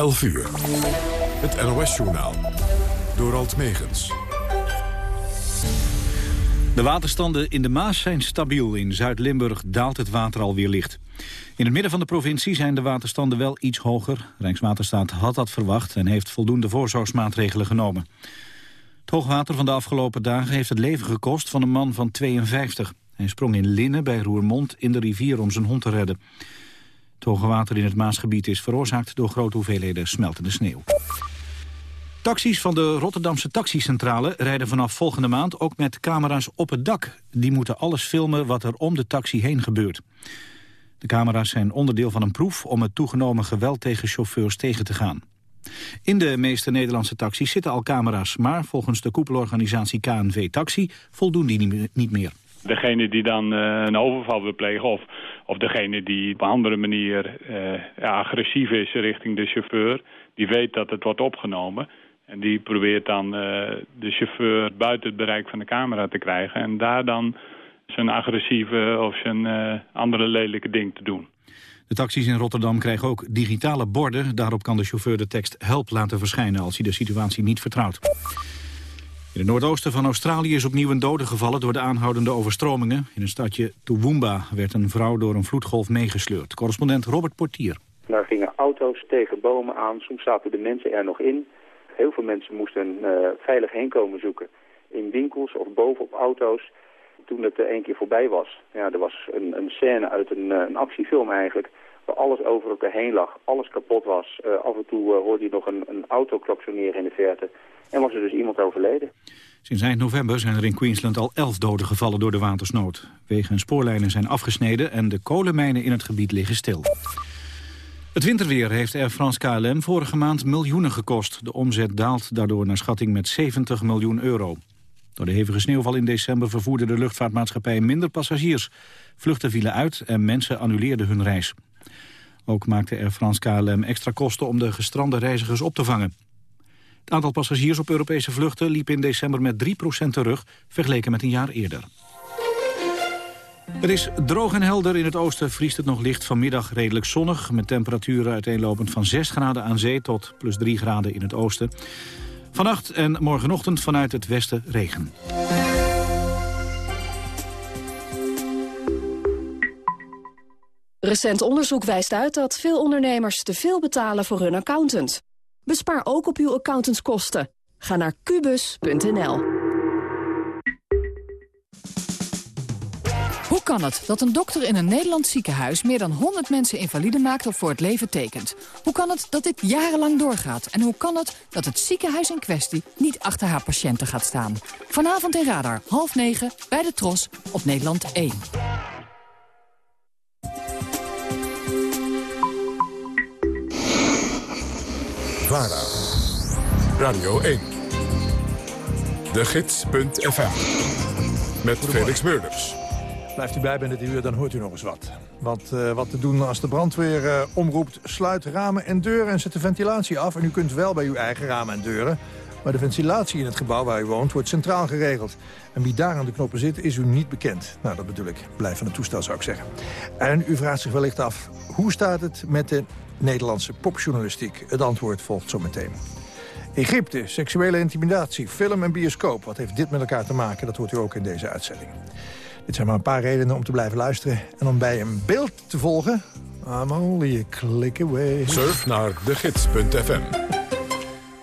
11 uur. Het NOS-journaal. Door Alt Megens. De waterstanden in de Maas zijn stabiel. In Zuid-Limburg daalt het water alweer licht. In het midden van de provincie zijn de waterstanden wel iets hoger. Rijkswaterstaat had dat verwacht en heeft voldoende voorzorgsmaatregelen genomen. Het hoogwater van de afgelopen dagen heeft het leven gekost van een man van 52. Hij sprong in Linnen bij Roermond in de rivier om zijn hond te redden. Het hoge water in het Maasgebied is veroorzaakt door grote hoeveelheden smeltende sneeuw. Taxis van de Rotterdamse taxicentrale rijden vanaf volgende maand ook met camera's op het dak. Die moeten alles filmen wat er om de taxi heen gebeurt. De camera's zijn onderdeel van een proef om het toegenomen geweld tegen chauffeurs tegen te gaan. In de meeste Nederlandse taxis zitten al camera's, maar volgens de koepelorganisatie KNV Taxi voldoen die niet meer. Degene die dan uh, een overval wil plegen of, of degene die op een andere manier uh, ja, agressief is richting de chauffeur... die weet dat het wordt opgenomen en die probeert dan uh, de chauffeur buiten het bereik van de camera te krijgen... en daar dan zijn agressieve of zijn andere lelijke ding te doen. De taxis in Rotterdam krijgen ook digitale borden. Daarop kan de chauffeur de tekst help laten verschijnen als hij de situatie niet vertrouwt. In het noordoosten van Australië is opnieuw een dode gevallen door de aanhoudende overstromingen. In het stadje Toowoomba werd een vrouw door een vloedgolf meegesleurd. Correspondent Robert Portier. Daar gingen auto's tegen bomen aan, soms zaten de mensen er nog in. Heel veel mensen moesten uh, veilig heen komen zoeken. In winkels of bovenop auto's. Toen het één keer voorbij was, ja, er was een, een scène uit een, eh, een actiefilm eigenlijk alles over elkaar heen lag, alles kapot was. Uh, af en toe uh, hoorde je nog een, een auto in de verte. En was er dus iemand overleden. Sinds eind november zijn er in Queensland al elf doden gevallen door de watersnood. Wegen en spoorlijnen zijn afgesneden en de kolenmijnen in het gebied liggen stil. Het winterweer heeft Air France KLM vorige maand miljoenen gekost. De omzet daalt daardoor naar schatting met 70 miljoen euro. Door de hevige sneeuwval in december vervoerde de luchtvaartmaatschappij minder passagiers. Vluchten vielen uit en mensen annuleerden hun reis. Ook maakte Air France KLM extra kosten om de gestrande reizigers op te vangen. Het aantal passagiers op Europese vluchten liep in december met 3% terug, vergeleken met een jaar eerder. Het is droog en helder. In het oosten vriest het nog licht. Vanmiddag redelijk zonnig, met temperaturen uiteenlopend van 6 graden aan zee tot plus 3 graden in het oosten. Vannacht en morgenochtend vanuit het westen regen. Recent onderzoek wijst uit dat veel ondernemers te veel betalen voor hun accountant. Bespaar ook op uw accountantskosten. Ga naar kubus.nl. Hoe kan het dat een dokter in een Nederlands ziekenhuis... meer dan 100 mensen invalide maakt of voor het leven tekent? Hoe kan het dat dit jarenlang doorgaat? En hoe kan het dat het ziekenhuis in kwestie niet achter haar patiënten gaat staan? Vanavond in Radar, half negen, bij de Tros, op Nederland 1. VARA. Radio 1. De Gids.fm. Met Felix Meurders. Blijft u bij bij dit uur, dan hoort u nog eens wat. Wat, uh, wat te doen als de brandweer uh, omroept... sluit ramen en deuren en zet de ventilatie af. En u kunt wel bij uw eigen ramen en deuren... maar de ventilatie in het gebouw waar u woont wordt centraal geregeld. En wie daar aan de knoppen zit, is u niet bekend. Nou, dat bedoel ik. Blijf van het toestel, zou ik zeggen. En u vraagt zich wellicht af, hoe staat het met de Nederlandse popjournalistiek? Het antwoord volgt zo meteen. Egypte, seksuele intimidatie, film en bioscoop. Wat heeft dit met elkaar te maken? Dat hoort u ook in deze uitzending. Dit zijn maar een paar redenen om te blijven luisteren. En om bij een beeld te volgen... I'm only a click away. Surf naar degids.fm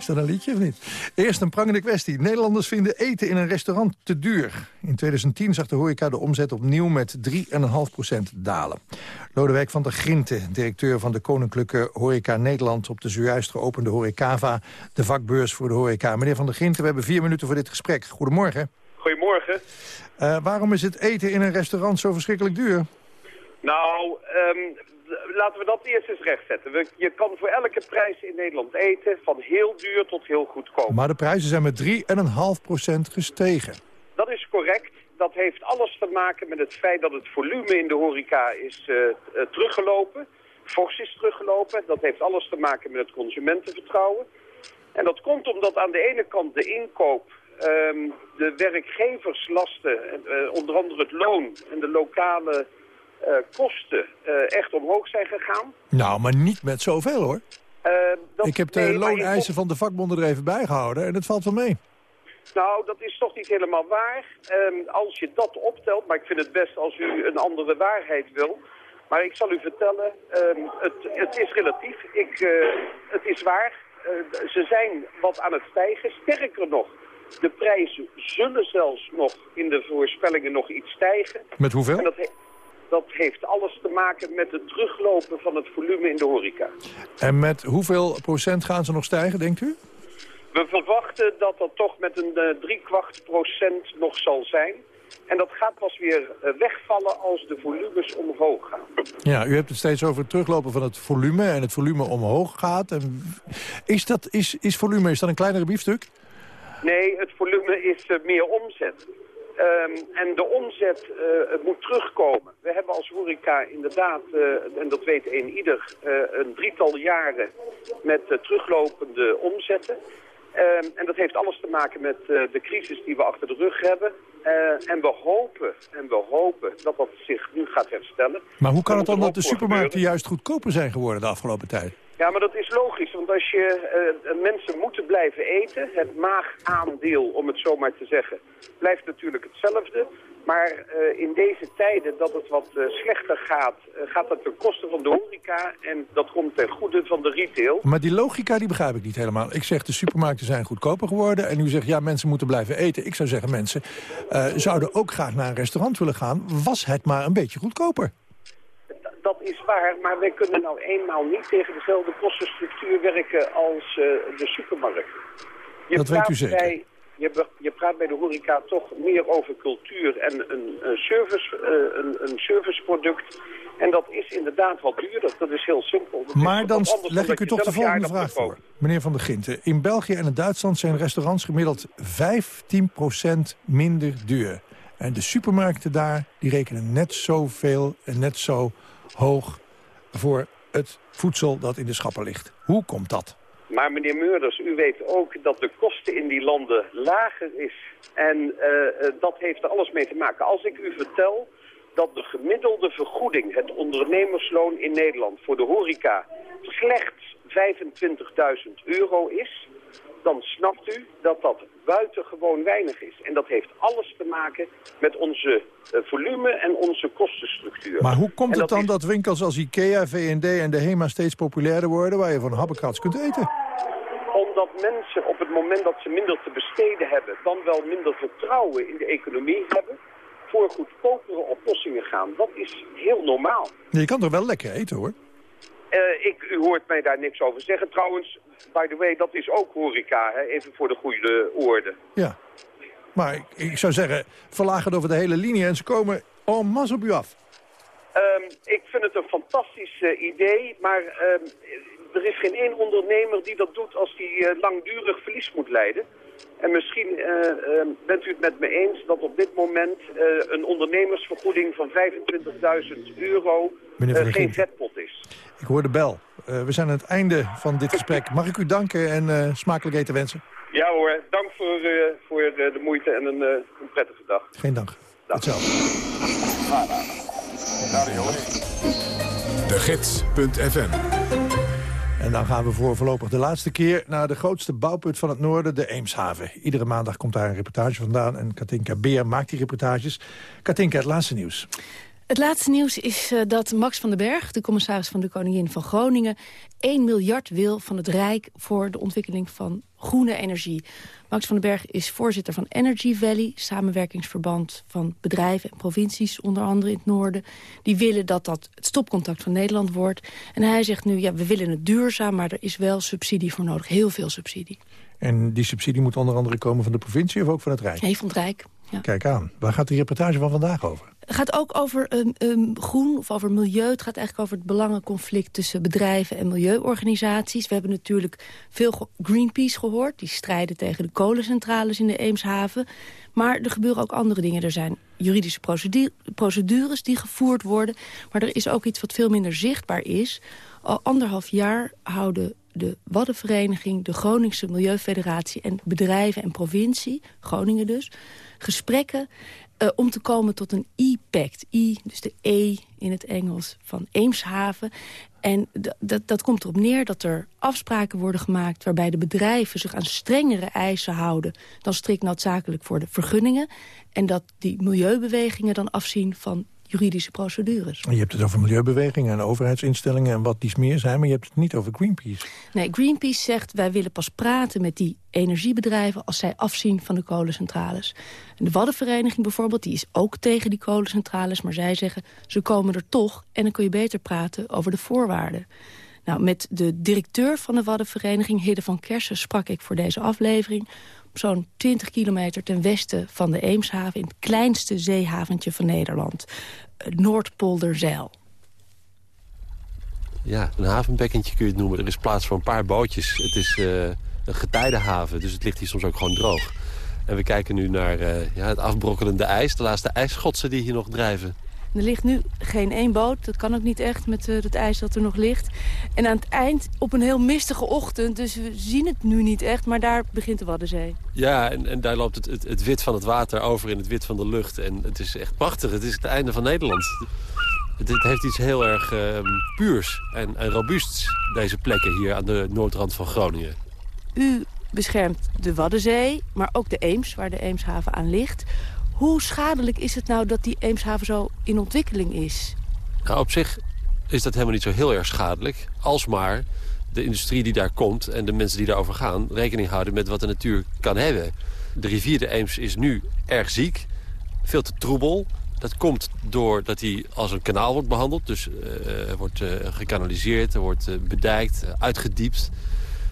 is dat een liedje of niet? Eerst een prangende kwestie. Nederlanders vinden eten in een restaurant te duur. In 2010 zag de horeca de omzet opnieuw met 3,5% dalen. Lodewijk van der Grinten, directeur van de Koninklijke Horeca Nederland... op de zojuist geopende Horecava, de vakbeurs voor de horeca. Meneer van der Grinten, we hebben vier minuten voor dit gesprek. Goedemorgen. Goedemorgen. Uh, waarom is het eten in een restaurant zo verschrikkelijk duur? Nou, um, laten we dat eerst eens rechtzetten. je kan voor elke prijs in Nederland eten, van heel duur tot heel goedkoop. Maar de prijzen zijn met 3,5% gestegen. Dat is correct. Dat heeft alles te maken met het feit dat het volume in de horeca is uh, teruggelopen. Fors is teruggelopen. Dat heeft alles te maken met het consumentenvertrouwen. En dat komt omdat aan de ene kant de inkoop, um, de werkgeverslasten, uh, onder andere het loon en de lokale kosten uh, echt omhoog zijn gegaan. Nou, maar niet met zoveel hoor. Dat, Ik heb de nee, looneisen van de vakbonden er even bijgehouden en het valt wel mee. Nou, dat is toch niet helemaal waar. Ehm, als je dat optelt, maar ik vind het best als u een andere waarheid wil. Maar ik zal u vertellen, ehm, het, het is relatief. Ik, eh, het is waar. Eh, ze zijn wat aan het stijgen. Sterker nog, de prijzen zullen zelfs nog in de voorspellingen nog iets stijgen. Met hoeveel? En dat, he- dat heeft alles te maken met het teruglopen van het volume in de horeca. En met hoeveel procent gaan ze nog stijgen, denkt u? We verwachten dat dat toch met een eh, driekwart procent nog zal zijn. En dat gaat pas weer eh, wegvallen als de volumes omhoog gaan. Ja, u hebt het steeds over het teruglopen van het volume en het volume omhoog gaat. En is, dat, is, is volume is dat een kleinere biefstuk? Nee, het volume is eh, meer omzet. Ehm, en de omzet eh, moet terugkomen. We hebben als horeca inderdaad, eh, en dat weet een ieder, eh, een drietal jaren met teruglopende omzetten. Ehm, en dat heeft alles te maken met de crisis die we achter de rug hebben. En we hopen, en we hopen dat dat zich nu gaat herstellen. Maar hoe kan het dan dat de supermarkten juist goedkoper zijn geworden de afgelopen tijd? Ja, maar dat is logisch, want als je eh, mensen moeten blijven eten, het maagaandeel, om het zo maar te zeggen, blijft natuurlijk hetzelfde. Maar eh, in deze tijden dat het wat eh, slechter gaat, eh, gaat dat ten koste van de horeca en dat komt ten goede van de retail. Maar die logica die begrijp ik niet helemaal. Ik zeg de supermarkten zijn goedkoper geworden en u zegt ja mensen moeten blijven eten. Ik zou zeggen mensen eh, zouden ook graag naar een restaurant willen gaan. Was het maar een beetje goedkoper. Dat is waar, maar wij kunnen nou eenmaal niet tegen dezelfde kostenstructuur werken als eh, de supermarkt. Je Dat weet u zeker. Bij, je, je praat bij de horeca toch meer over cultuur en een, een, service, eh, een, een serviceproduct. En dat is inderdaad wat duurder. Dat is heel simpel. Dat Maar dan leg ik u toch de volgende vraag voor. Meneer Van der Ginten, in België en in Duitsland zijn restaurants gemiddeld 15% minder duur. En de supermarkten daar die rekenen net zoveel en net zo hoog voor het voedsel dat in de schappen ligt. Hoe komt dat? Maar meneer Meurders, u weet ook dat de kosten in die landen lager is. En eh, eh, dat heeft er alles mee te maken. Als ik u vertel dat de gemiddelde vergoeding, het ondernemersloon in Nederland voor de horeca slechts 25.000 euro is, dan snapt u dat dat buitengewoon weinig is. En dat heeft alles te maken met onze eh, volume en onze kostenstructuur. Maar hoe komt het dan is- dat winkels als Ikea, V&D en de HEMA steeds populairder worden... waar je van habbekrats kunt eten? Omdat mensen op het moment dat ze minder te besteden hebben... dan wel minder vertrouwen in de economie hebben... voor goedkopere oplossingen gaan. Dat is heel normaal. Je kan toch wel lekker eten, hoor? Eh, ik, u hoort mij daar niks over zeggen. Trouwens, by the way, dat is ook horeca, hè? even voor de goede orde. Ja. Maar ik, ik zou zeggen, verlaag het over de hele linie... en ze komen en masse op u af. Ehm, ik vind het een fantastisch eh, idee, maar ehm, er is geen één ondernemer die dat doet als die eh, langdurig verlies moet leiden. En misschien eh, ehm, bent u het met me eens dat op dit moment een ondernemersvergoeding van 25.000 euro geen vetpot is. Ik hoor de bel. Eh, we zijn aan het einde van dit gesprek. Mag ik u danken en eh, smakelijk eten wensen? Ja hoor, dank voor, eh, voor de moeite en een, eh, een prettige dag. Geen dank. Hetzelfde. De Gids.fm. En dan gaan we voor voorlopig de laatste keer naar de grootste bouwput van het noorden, de Eemshaven. Iedere maandag komt daar een reportage vandaan en Katinka Beer maakt die reportages. Katinka, het laatste nieuws. Het laatste nieuws is eh, dat Max van den Berg, de commissaris van de Koningin van Groningen... 1 miljard wil van het Rijk voor de ontwikkeling van groene energie. Max van den Berg is voorzitter van Energy Valley... samenwerkingsverband van bedrijven en provincies, onder andere in het noorden. Die willen dat dat het stopcontact van Nederland wordt. En hij zegt nu, ja, we willen het duurzaam... maar er is wel subsidie voor nodig, heel veel subsidie. En die subsidie moet onder andere komen van de provincie of ook van het Rijk? Hij van het Rijk, ja. Kijk aan. Waar gaat die reportage van vandaag over? Het gaat ook over um, um, groen of over milieu. Het gaat eigenlijk over het belangenconflict tussen bedrijven en milieuorganisaties. We hebben natuurlijk veel ge Greenpeace gehoord. Die strijden tegen de kolencentrales in de Eemshaven. Maar er gebeuren ook andere dingen. Er zijn juridische procedures die gevoerd worden. Maar er is ook iets wat veel minder zichtbaar is. Al anderhalf jaar houden de Waddenvereniging, de Groningse Milieufederatie... en bedrijven en provincie, Groningen dus, gesprekken Uh, om te komen tot een E-pact. I, dus de E in het Engels van Eemshaven. En dat komt erop neer dat er afspraken worden gemaakt... waarbij de bedrijven zich aan strengere eisen houden... dan strikt noodzakelijk voor de vergunningen. En dat die milieubewegingen dan afzien van juridische procedures. Je hebt het over milieubewegingen en overheidsinstellingen en wat die meer zijn... maar je hebt het niet over Greenpeace. Nee, Greenpeace zegt wij willen pas praten met die energiebedrijven... als zij afzien van de kolencentrales. En de Waddenvereniging bijvoorbeeld, die is ook tegen die kolencentrales... maar zij zeggen ze komen er toch en dan kun je beter praten over de voorwaarden. Nou, met de directeur van de Waddenvereniging, Hidde van Kersen... sprak ik voor deze aflevering zo'n 20 kilometer ten westen van de Eemshaven... in het kleinste zeehaventje van Nederland, eh, Noordpolderzeil. Ja, een havenbekkentje kun je het noemen. Er is plaats voor een paar bootjes. Het is uh, een getijdenhaven, dus het ligt hier soms ook gewoon droog. En we kijken nu naar uh, ja, het afbrokkelende ijs, de laatste ijsschotsen die hier nog drijven. Er ligt nu geen één boot. Dat kan ook niet echt met uh, het ijs dat er nog ligt. En aan het eind, op een heel mistige ochtend... dus we zien het nu niet echt, maar daar begint de Waddenzee. Ja, en, en daar loopt het, het, het, wit van het water over in het wit van de lucht. En het is echt prachtig. Het is het einde van Nederland. Het, heeft iets heel erg uh, puurs en, en robuusts, deze plekken hier aan de noordrand van Groningen. U beschermt de Waddenzee, maar ook de Eems, waar de Eemshaven aan ligt. Hoe schadelijk is het nou dat die Eemshaven zo in ontwikkeling is? Nou, op zich is dat helemaal niet zo heel erg schadelijk. Als maar de industrie die daar komt en de mensen die daarover gaan... rekening houden met wat de natuur kan hebben. De rivier de Eems is nu erg ziek, veel te troebel. Dat komt doordat hij als een kanaal wordt behandeld. Dus uh, wordt uh, gekanaliseerd, wordt uh, bedijkt, uitgediept.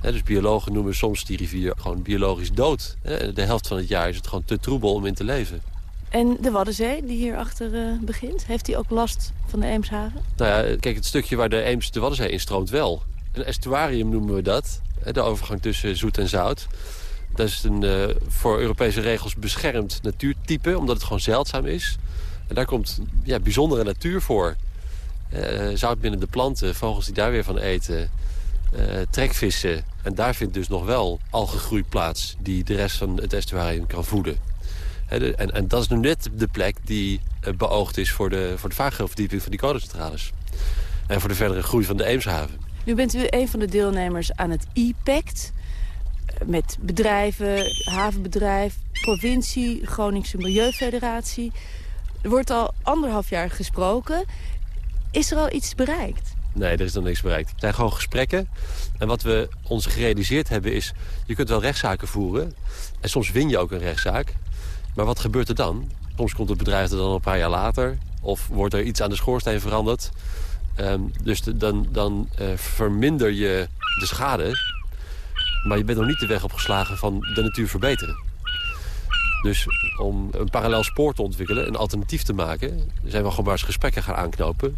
dus biologen noemen soms die rivier gewoon biologisch dood. de helft van het jaar is het gewoon te troebel om in te leven. En de Waddenzee, die hierachter uh, begint, heeft hij ook last van de Eemshaven? Nou ja, kijk, het stukje waar de Eems de Waddenzee instroomt wel. Een estuarium noemen we dat. De overgang tussen zoet en zout. Dat is een uh, voor Europese regels beschermd natuurtype, omdat het gewoon zeldzaam is. En daar komt ja, bijzondere natuur voor. Uh, zout binnen de planten, vogels die daar weer van eten, trekvissen. En daar vindt dus nog wel algegroei plaats die de rest van het estuarium kan voeden. En, en, dat is nu net de plek die eh, beoogd is voor de, voor de vaargeelverdieping van die kolencentrales. En voor de verdere groei van de Eemshaven. Nu bent u een van de deelnemers aan het e-pact. Eh, met bedrijven, havenbedrijf, provincie, Groningse Milieufederatie. Er wordt al anderhalf jaar gesproken. Is er al iets bereikt? Nee, er is nog niks bereikt. Het zijn gewoon gesprekken. En wat we ons gerealiseerd hebben is... je kunt wel rechtszaken voeren. En soms win je ook een rechtszaak. Maar wat gebeurt er dan? Soms komt het bedrijf er dan een paar jaar later. Of wordt er iets aan de schoorsteen veranderd. Ehm, dus dan, dan uh, verminder je de schade. Maar je bent nog niet de weg opgeslagen van de natuur verbeteren. Dus om een parallel spoor te ontwikkelen, een alternatief te maken... zijn we gewoon maar eens gesprekken gaan aanknopen...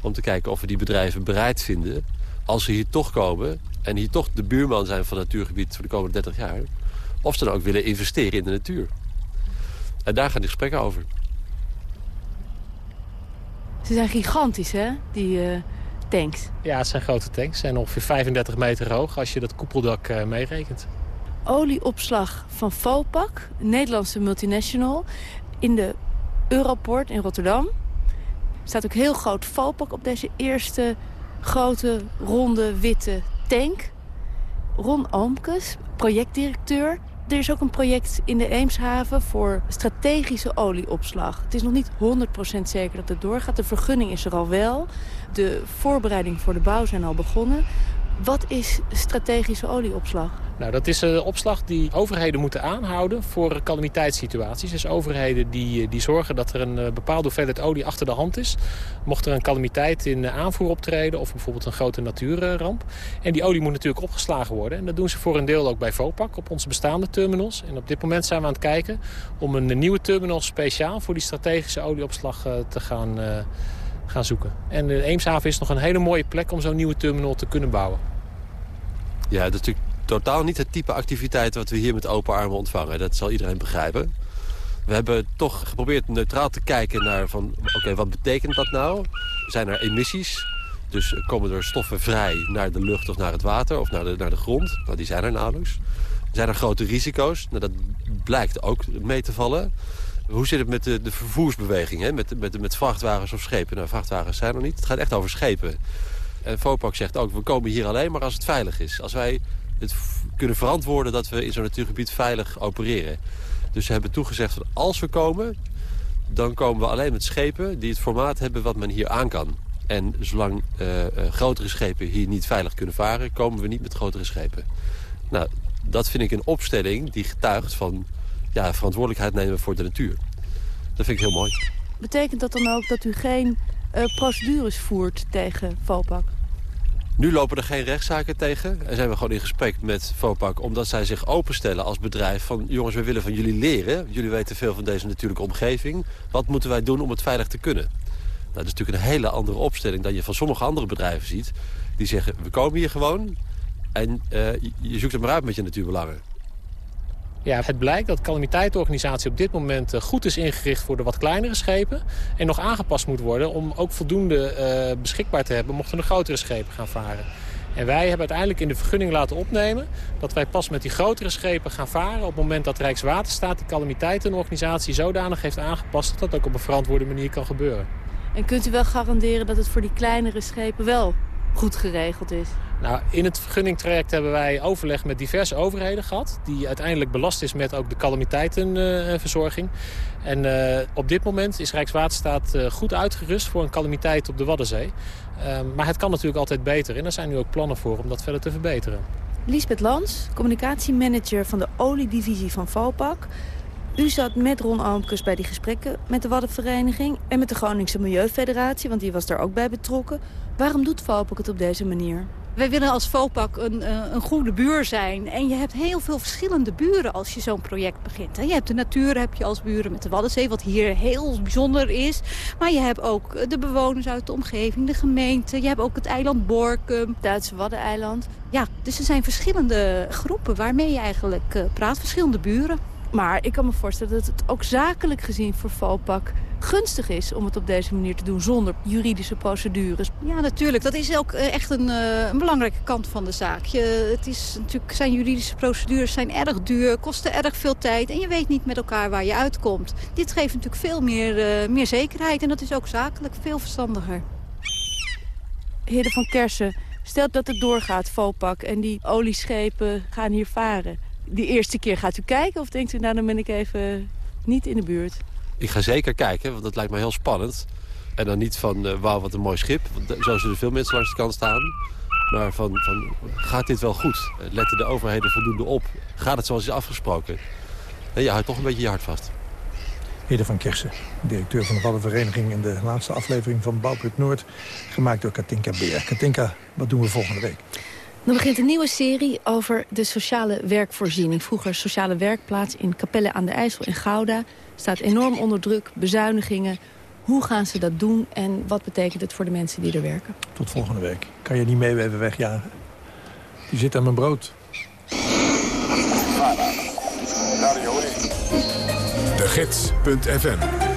om te kijken of we die bedrijven bereid vinden... als ze hier toch komen en hier toch de buurman zijn van het natuurgebied voor de komende 30 jaar... of ze dan ook willen investeren in de natuur. En daar gaan die gesprekken over. Ze zijn gigantisch, hè, die uh, tanks? Ja, het zijn grote tanks. Ze zijn ongeveer 35 meter hoog als je dat koepeldak uh, meerekent. Olieopslag van Vopak, Nederlandse multinational... in de Europort in Rotterdam. Er staat ook heel groot Vopak op deze eerste grote, ronde, witte tank. Ron Oomkes, projectdirecteur er is ook een project in de Eemshaven voor strategische olieopslag. Het is nog niet 100% zeker dat het doorgaat. De vergunning is er al wel. De voorbereidingen voor de bouw zijn al begonnen. Wat is strategische olieopslag? Nou, dat is een opslag die overheden moeten aanhouden voor calamiteitssituaties. Dus overheden die, eh, die zorgen dat er een eh, bepaalde hoeveelheid olie achter de hand is. Mocht er een calamiteit in aanvoer optreden of bijvoorbeeld een grote natuurramp. En die olie moet natuurlijk opgeslagen worden. En dat doen ze voor een deel ook bij Vopak op onze bestaande terminals. En op dit moment zijn we aan het kijken om een nieuwe terminal speciaal voor die strategische olieopslag eh, te gaan, gaan zoeken. En de Eemshaven is nog een hele mooie plek om zo'n nieuwe terminal te kunnen bouwen. Ja, dat is natuurlijk totaal niet het type activiteit wat we hier met open armen ontvangen. Dat zal iedereen begrijpen. We hebben toch geprobeerd neutraal te kijken naar van, oké, wat betekent dat nou? Zijn er emissies? Dus komen er stoffen vrij naar de lucht of naar het water of naar de, naar de grond? Nou, die zijn er nauwelijks. Zijn er grote risico's? Nou, dat blijkt ook mee te vallen. Hoe zit het met de, de vervoersbeweging, hè? Met, met, met vrachtwagens of schepen? Nou, vrachtwagens zijn er niet. Het gaat echt over schepen. En Vopak zegt ook, we komen hier alleen maar als het veilig is. Als wij het kunnen verantwoorden dat we in zo'n natuurgebied veilig opereren. Dus ze hebben toegezegd van als we komen, dan komen we alleen met schepen die het formaat hebben wat men hier aan kan. En zolang uh, uh, grotere schepen hier niet veilig kunnen varen, komen we niet met grotere schepen. Nou, dat vind ik een opstelling die getuigt van ja, verantwoordelijkheid nemen voor de natuur. Dat vind ik heel mooi. Betekent dat dan ook dat u geen uh, procedures voert tegen Vopak? Nu lopen er geen rechtszaken tegen. En zijn we gewoon in gesprek met Vopak... omdat zij zich openstellen als bedrijf van... jongens, we willen van jullie leren. Jullie weten veel van deze natuurlijke omgeving. Wat moeten wij doen om het veilig te kunnen? Nou, dat is natuurlijk een hele andere opstelling... dan je van sommige andere bedrijven ziet. Die zeggen, we komen hier gewoon... en uh, je zoekt het maar uit met je natuurbelangen. Ja, het blijkt dat de calamiteitenorganisatie op dit moment uh, goed is ingericht voor de wat kleinere schepen. En nog aangepast moet worden om ook voldoende uh, beschikbaar te hebben mochten de grotere schepen gaan varen. En wij hebben uiteindelijk in de vergunning laten opnemen dat wij pas met die grotere schepen gaan varen op het moment dat Rijkswaterstaat die calamiteitenorganisatie zodanig heeft aangepast dat dat ook op een verantwoorde manier kan gebeuren. En kunt u wel garanderen dat het voor die kleinere schepen wel goed geregeld is? Nou, in het vergunningtraject hebben wij overleg met diverse overheden gehad... die uiteindelijk belast is met ook de calamiteitenverzorging. En uh, op dit moment is Rijkswaterstaat uh, goed uitgerust voor een calamiteit op de Waddenzee. maar het kan natuurlijk altijd beter en er zijn nu ook plannen voor om dat verder te verbeteren. Lisbeth Lans, communicatiemanager van de oliedivisie van Valpak. U zat met Ron Almkes bij die gesprekken met de Waddenvereniging... en met de Groningse Milieufederatie, want die was daar ook bij betrokken. Waarom doet Valpak het op deze manier? Wij willen als Vopak een, een goede buur zijn. En je hebt heel veel verschillende buren als je zo'n project begint. Je hebt de natuur heb je als buren met de Waddenzee, wat hier heel bijzonder is. Maar je hebt ook de bewoners uit de omgeving, de gemeente. Je hebt ook het eiland Borkum. Duitse Waddeneiland. Ja, dus er zijn verschillende groepen waarmee je eigenlijk praat, verschillende buren. Maar ik kan me voorstellen dat het ook zakelijk gezien voor Vopak gunstig is om het op deze manier te doen zonder juridische procedures. Ja, natuurlijk. Dat is ook echt een, uh, een belangrijke kant van de zaak. Je, het is natuurlijk, zijn juridische procedures zijn erg duur, kosten erg veel tijd en je weet niet met elkaar waar je uitkomt. Dit geeft natuurlijk veel meer, uh, meer zekerheid en dat is ook zakelijk veel verstandiger. Heren van Kersen, stel dat het doorgaat, Vopak, en die olieschepen gaan hier varen. Die eerste keer gaat u kijken of denkt u, nou dan ben ik even niet in de buurt? Ik ga zeker kijken, want dat lijkt me heel spannend. En dan niet van, uh, wauw, wat een mooi schip. Want zo zullen veel mensen langs de kant staan. Maar van, van gaat dit wel goed? Letten de overheden voldoende op? Gaat het zoals is afgesproken? En je houdt toch een beetje je hart vast. Hede van Kersen, directeur van de Waddenvereniging... in de laatste aflevering van Bouwpunt Noord, gemaakt door Katinka Beer. Katinka, wat doen we volgende week? Dan begint een nieuwe serie over de sociale werkvoorziening. Vroeger sociale werkplaats in Capelle aan de IJssel in Gouda. Staat enorm onder druk, bezuinigingen. Hoe gaan ze dat doen en wat betekent het voor de mensen die er werken? Tot volgende week. Kan je niet mee even wegjagen? Die zit aan mijn brood. De Gids.fm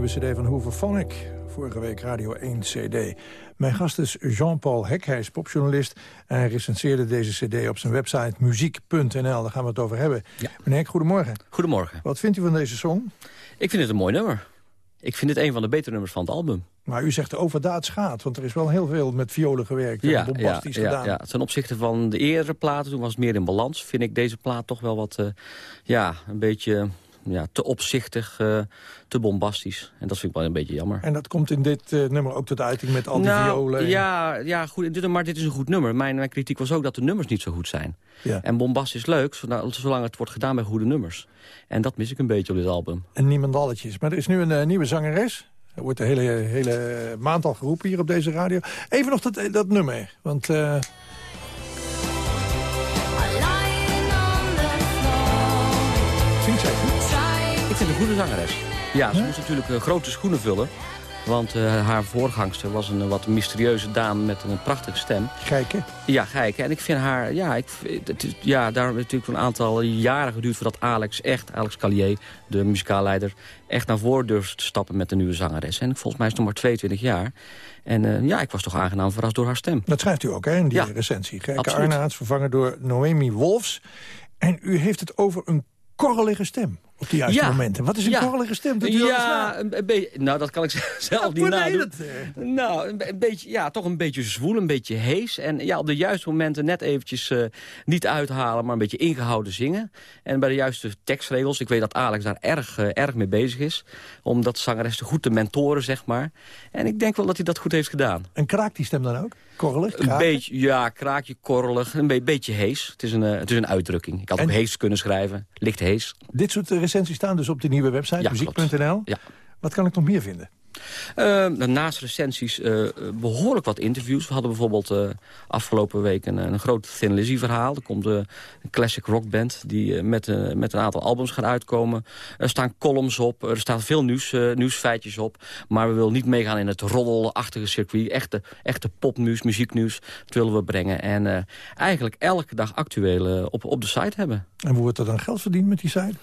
nieuwe cd van Hooverphonic. Vorige week Radio 1 cd. Mijn gast is Jean-Paul Hek, hij is popjournalist. En hij recenseerde deze cd op zijn website muziek.nl. Daar gaan we het over hebben. Ja. Meneer Hek, goedemorgen. Goedemorgen. Wat vindt u van deze song? Ik vind het een mooi nummer. Ik vind het een van de betere nummers van het album. Maar u zegt overdaad gaat, want er is wel heel veel met violen gewerkt. en bombastisch ja, gedaan. Ja, ten opzichte van de eerdere platen, toen was het meer in balans. Vind ik deze plaat toch wel wat, uh, ja, een beetje ja, te opzichtig, uh, te bombastisch. En dat vind ik wel een beetje jammer. En dat komt in dit uh, nummer ook tot uiting met al die nou, violen? Ja, ja goed, dit, maar dit is een goed nummer. Mijn, mijn kritiek was ook dat de nummers niet zo goed zijn. Ja. En bombast is leuk, zolang het wordt gedaan bij goede nummers. En dat mis ik een beetje op dit album. En niemandalletjes. Maar er is nu een uh, nieuwe zangeres. Er wordt de hele, hele maand al geroepen hier op deze radio. Even nog dat, dat nummer, want... vind een goede zangeres. Ja, ze moest natuurlijk uh, grote schoenen vullen. Want uh, haar voorgangster was een wat mysterieuze dame met een prachtige stem. Kijken? Ja, kijken. En ik vind haar, ja, ik, het is, ja daar heeft natuurlijk een aantal jaren geduurd... voordat Alex echt, Alex Callier, de muzikaalleider... echt naar voren durfde te stappen met de nieuwe zangeres. En volgens mij is het nog maar 22 jaar. En uh, ja, ik was toch aangenaam verrast door haar stem. Dat schrijft u ook, hè, in die ja, recensie. Gijke Arnaerts, vervangen door Noemi Wolfs. En u heeft het over een korrelige stem op de juiste ja. momenten. Wat is een korrelige stem? Dat ja, een, een beetje. Nou, dat kan ik zelf ja, niet nadoen. Het, nou, een, een, beetje, ja, toch een beetje zwoel, een beetje hees. En ja, op de juiste momenten net eventjes uh, niet uithalen, maar een beetje ingehouden zingen. En bij de juiste tekstregels. Ik weet dat Alex daar erg, uh, erg mee bezig is. Om dat zangeres goed te mentoren, zeg maar. En ik denk wel dat hij dat goed heeft gedaan. En kraakt die stem dan ook? Korrelig? Kraken? Een beetje, ja, kraakje, korrelig. Een be beetje hees. Het is een, uh, het is een uitdrukking. Ik had en? ook hees kunnen schrijven. Licht hees. Dit soort recensies staan dus op de nieuwe website, muziek.nl. Ja. Wat kan ik nog meer vinden? Uh, naast recensies uh, behoorlijk wat interviews. We hadden bijvoorbeeld uh, afgelopen week een, een groot Thin Lizzy verhaal. Er komt een classic rockband die met, met een aantal albums gaat uitkomen. Er staan columns op, er staan veel nieuws, nieuwsfeitjes op. Maar we willen niet meegaan in het roddelachtige circuit. Echte, echte popnieuws, muzieknieuws, dat willen we brengen. En eigenlijk elke dag actueel op, op de site hebben. En hoe wordt er dan geld verdiend met die site?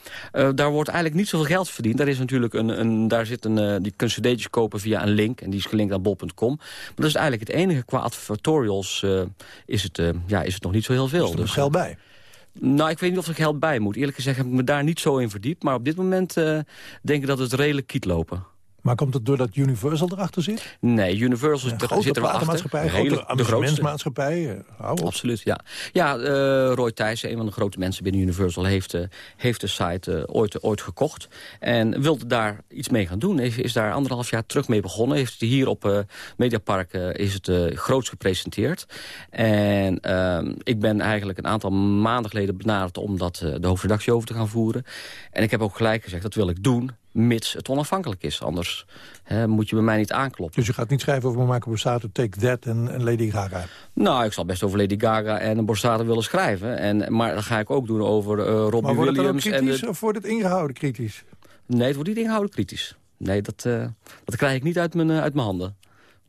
daar wordt eigenlijk niet zoveel geld verdiend. Daar is natuurlijk een, een daar zit een, die kun kopen via een link. En die is gelinkt aan bol.com. Maar dat is eigenlijk het enige. Qua advertorials uh, is, het, uh, ja, is het nog niet zo heel veel. Er dus geld bij? Nou, ik weet niet of er geld bij moet. Eerlijk gezegd heb ik me daar niet zo in verdiept. Maar op dit moment denk ik dat het redelijk kiet lopen. Maar komt het doordat Universal erachter zit? Nee, Universal ja, zit, er wel achter. Hele, grote amusementsmaatschappij. Uh, Absoluut, ja. Ja, uh, Roy Thijssen, een van de grote mensen binnen Universal... heeft, uh, heeft de site ooit, ooit gekocht. En wilde daar iets mee gaan doen. Is, is daar anderhalf jaar terug mee begonnen. Heeft hier op Mediapark is het groots gepresenteerd. En ehm, ik ben eigenlijk een aantal maanden geleden benaderd... om dat de hoofdredactie over te gaan voeren. En ik heb ook gelijk gezegd, dat wil ik doen mits het onafhankelijk is. Anders hè, moet je bij mij niet aankloppen. Dus je gaat niet schrijven over Marco Borsato, Take That en, en, Lady Gaga? Nou, ik zal best over Lady Gaga en Borsato willen schrijven. En, maar dat ga ik ook doen over uh, Robbie maar wordt Williams. Het dan ook kritisch en de... of wordt het ingehouden kritisch? Nee, het wordt niet ingehouden kritisch. Nee, dat, uh, dat krijg ik niet uit mijn, uh, uit mijn handen.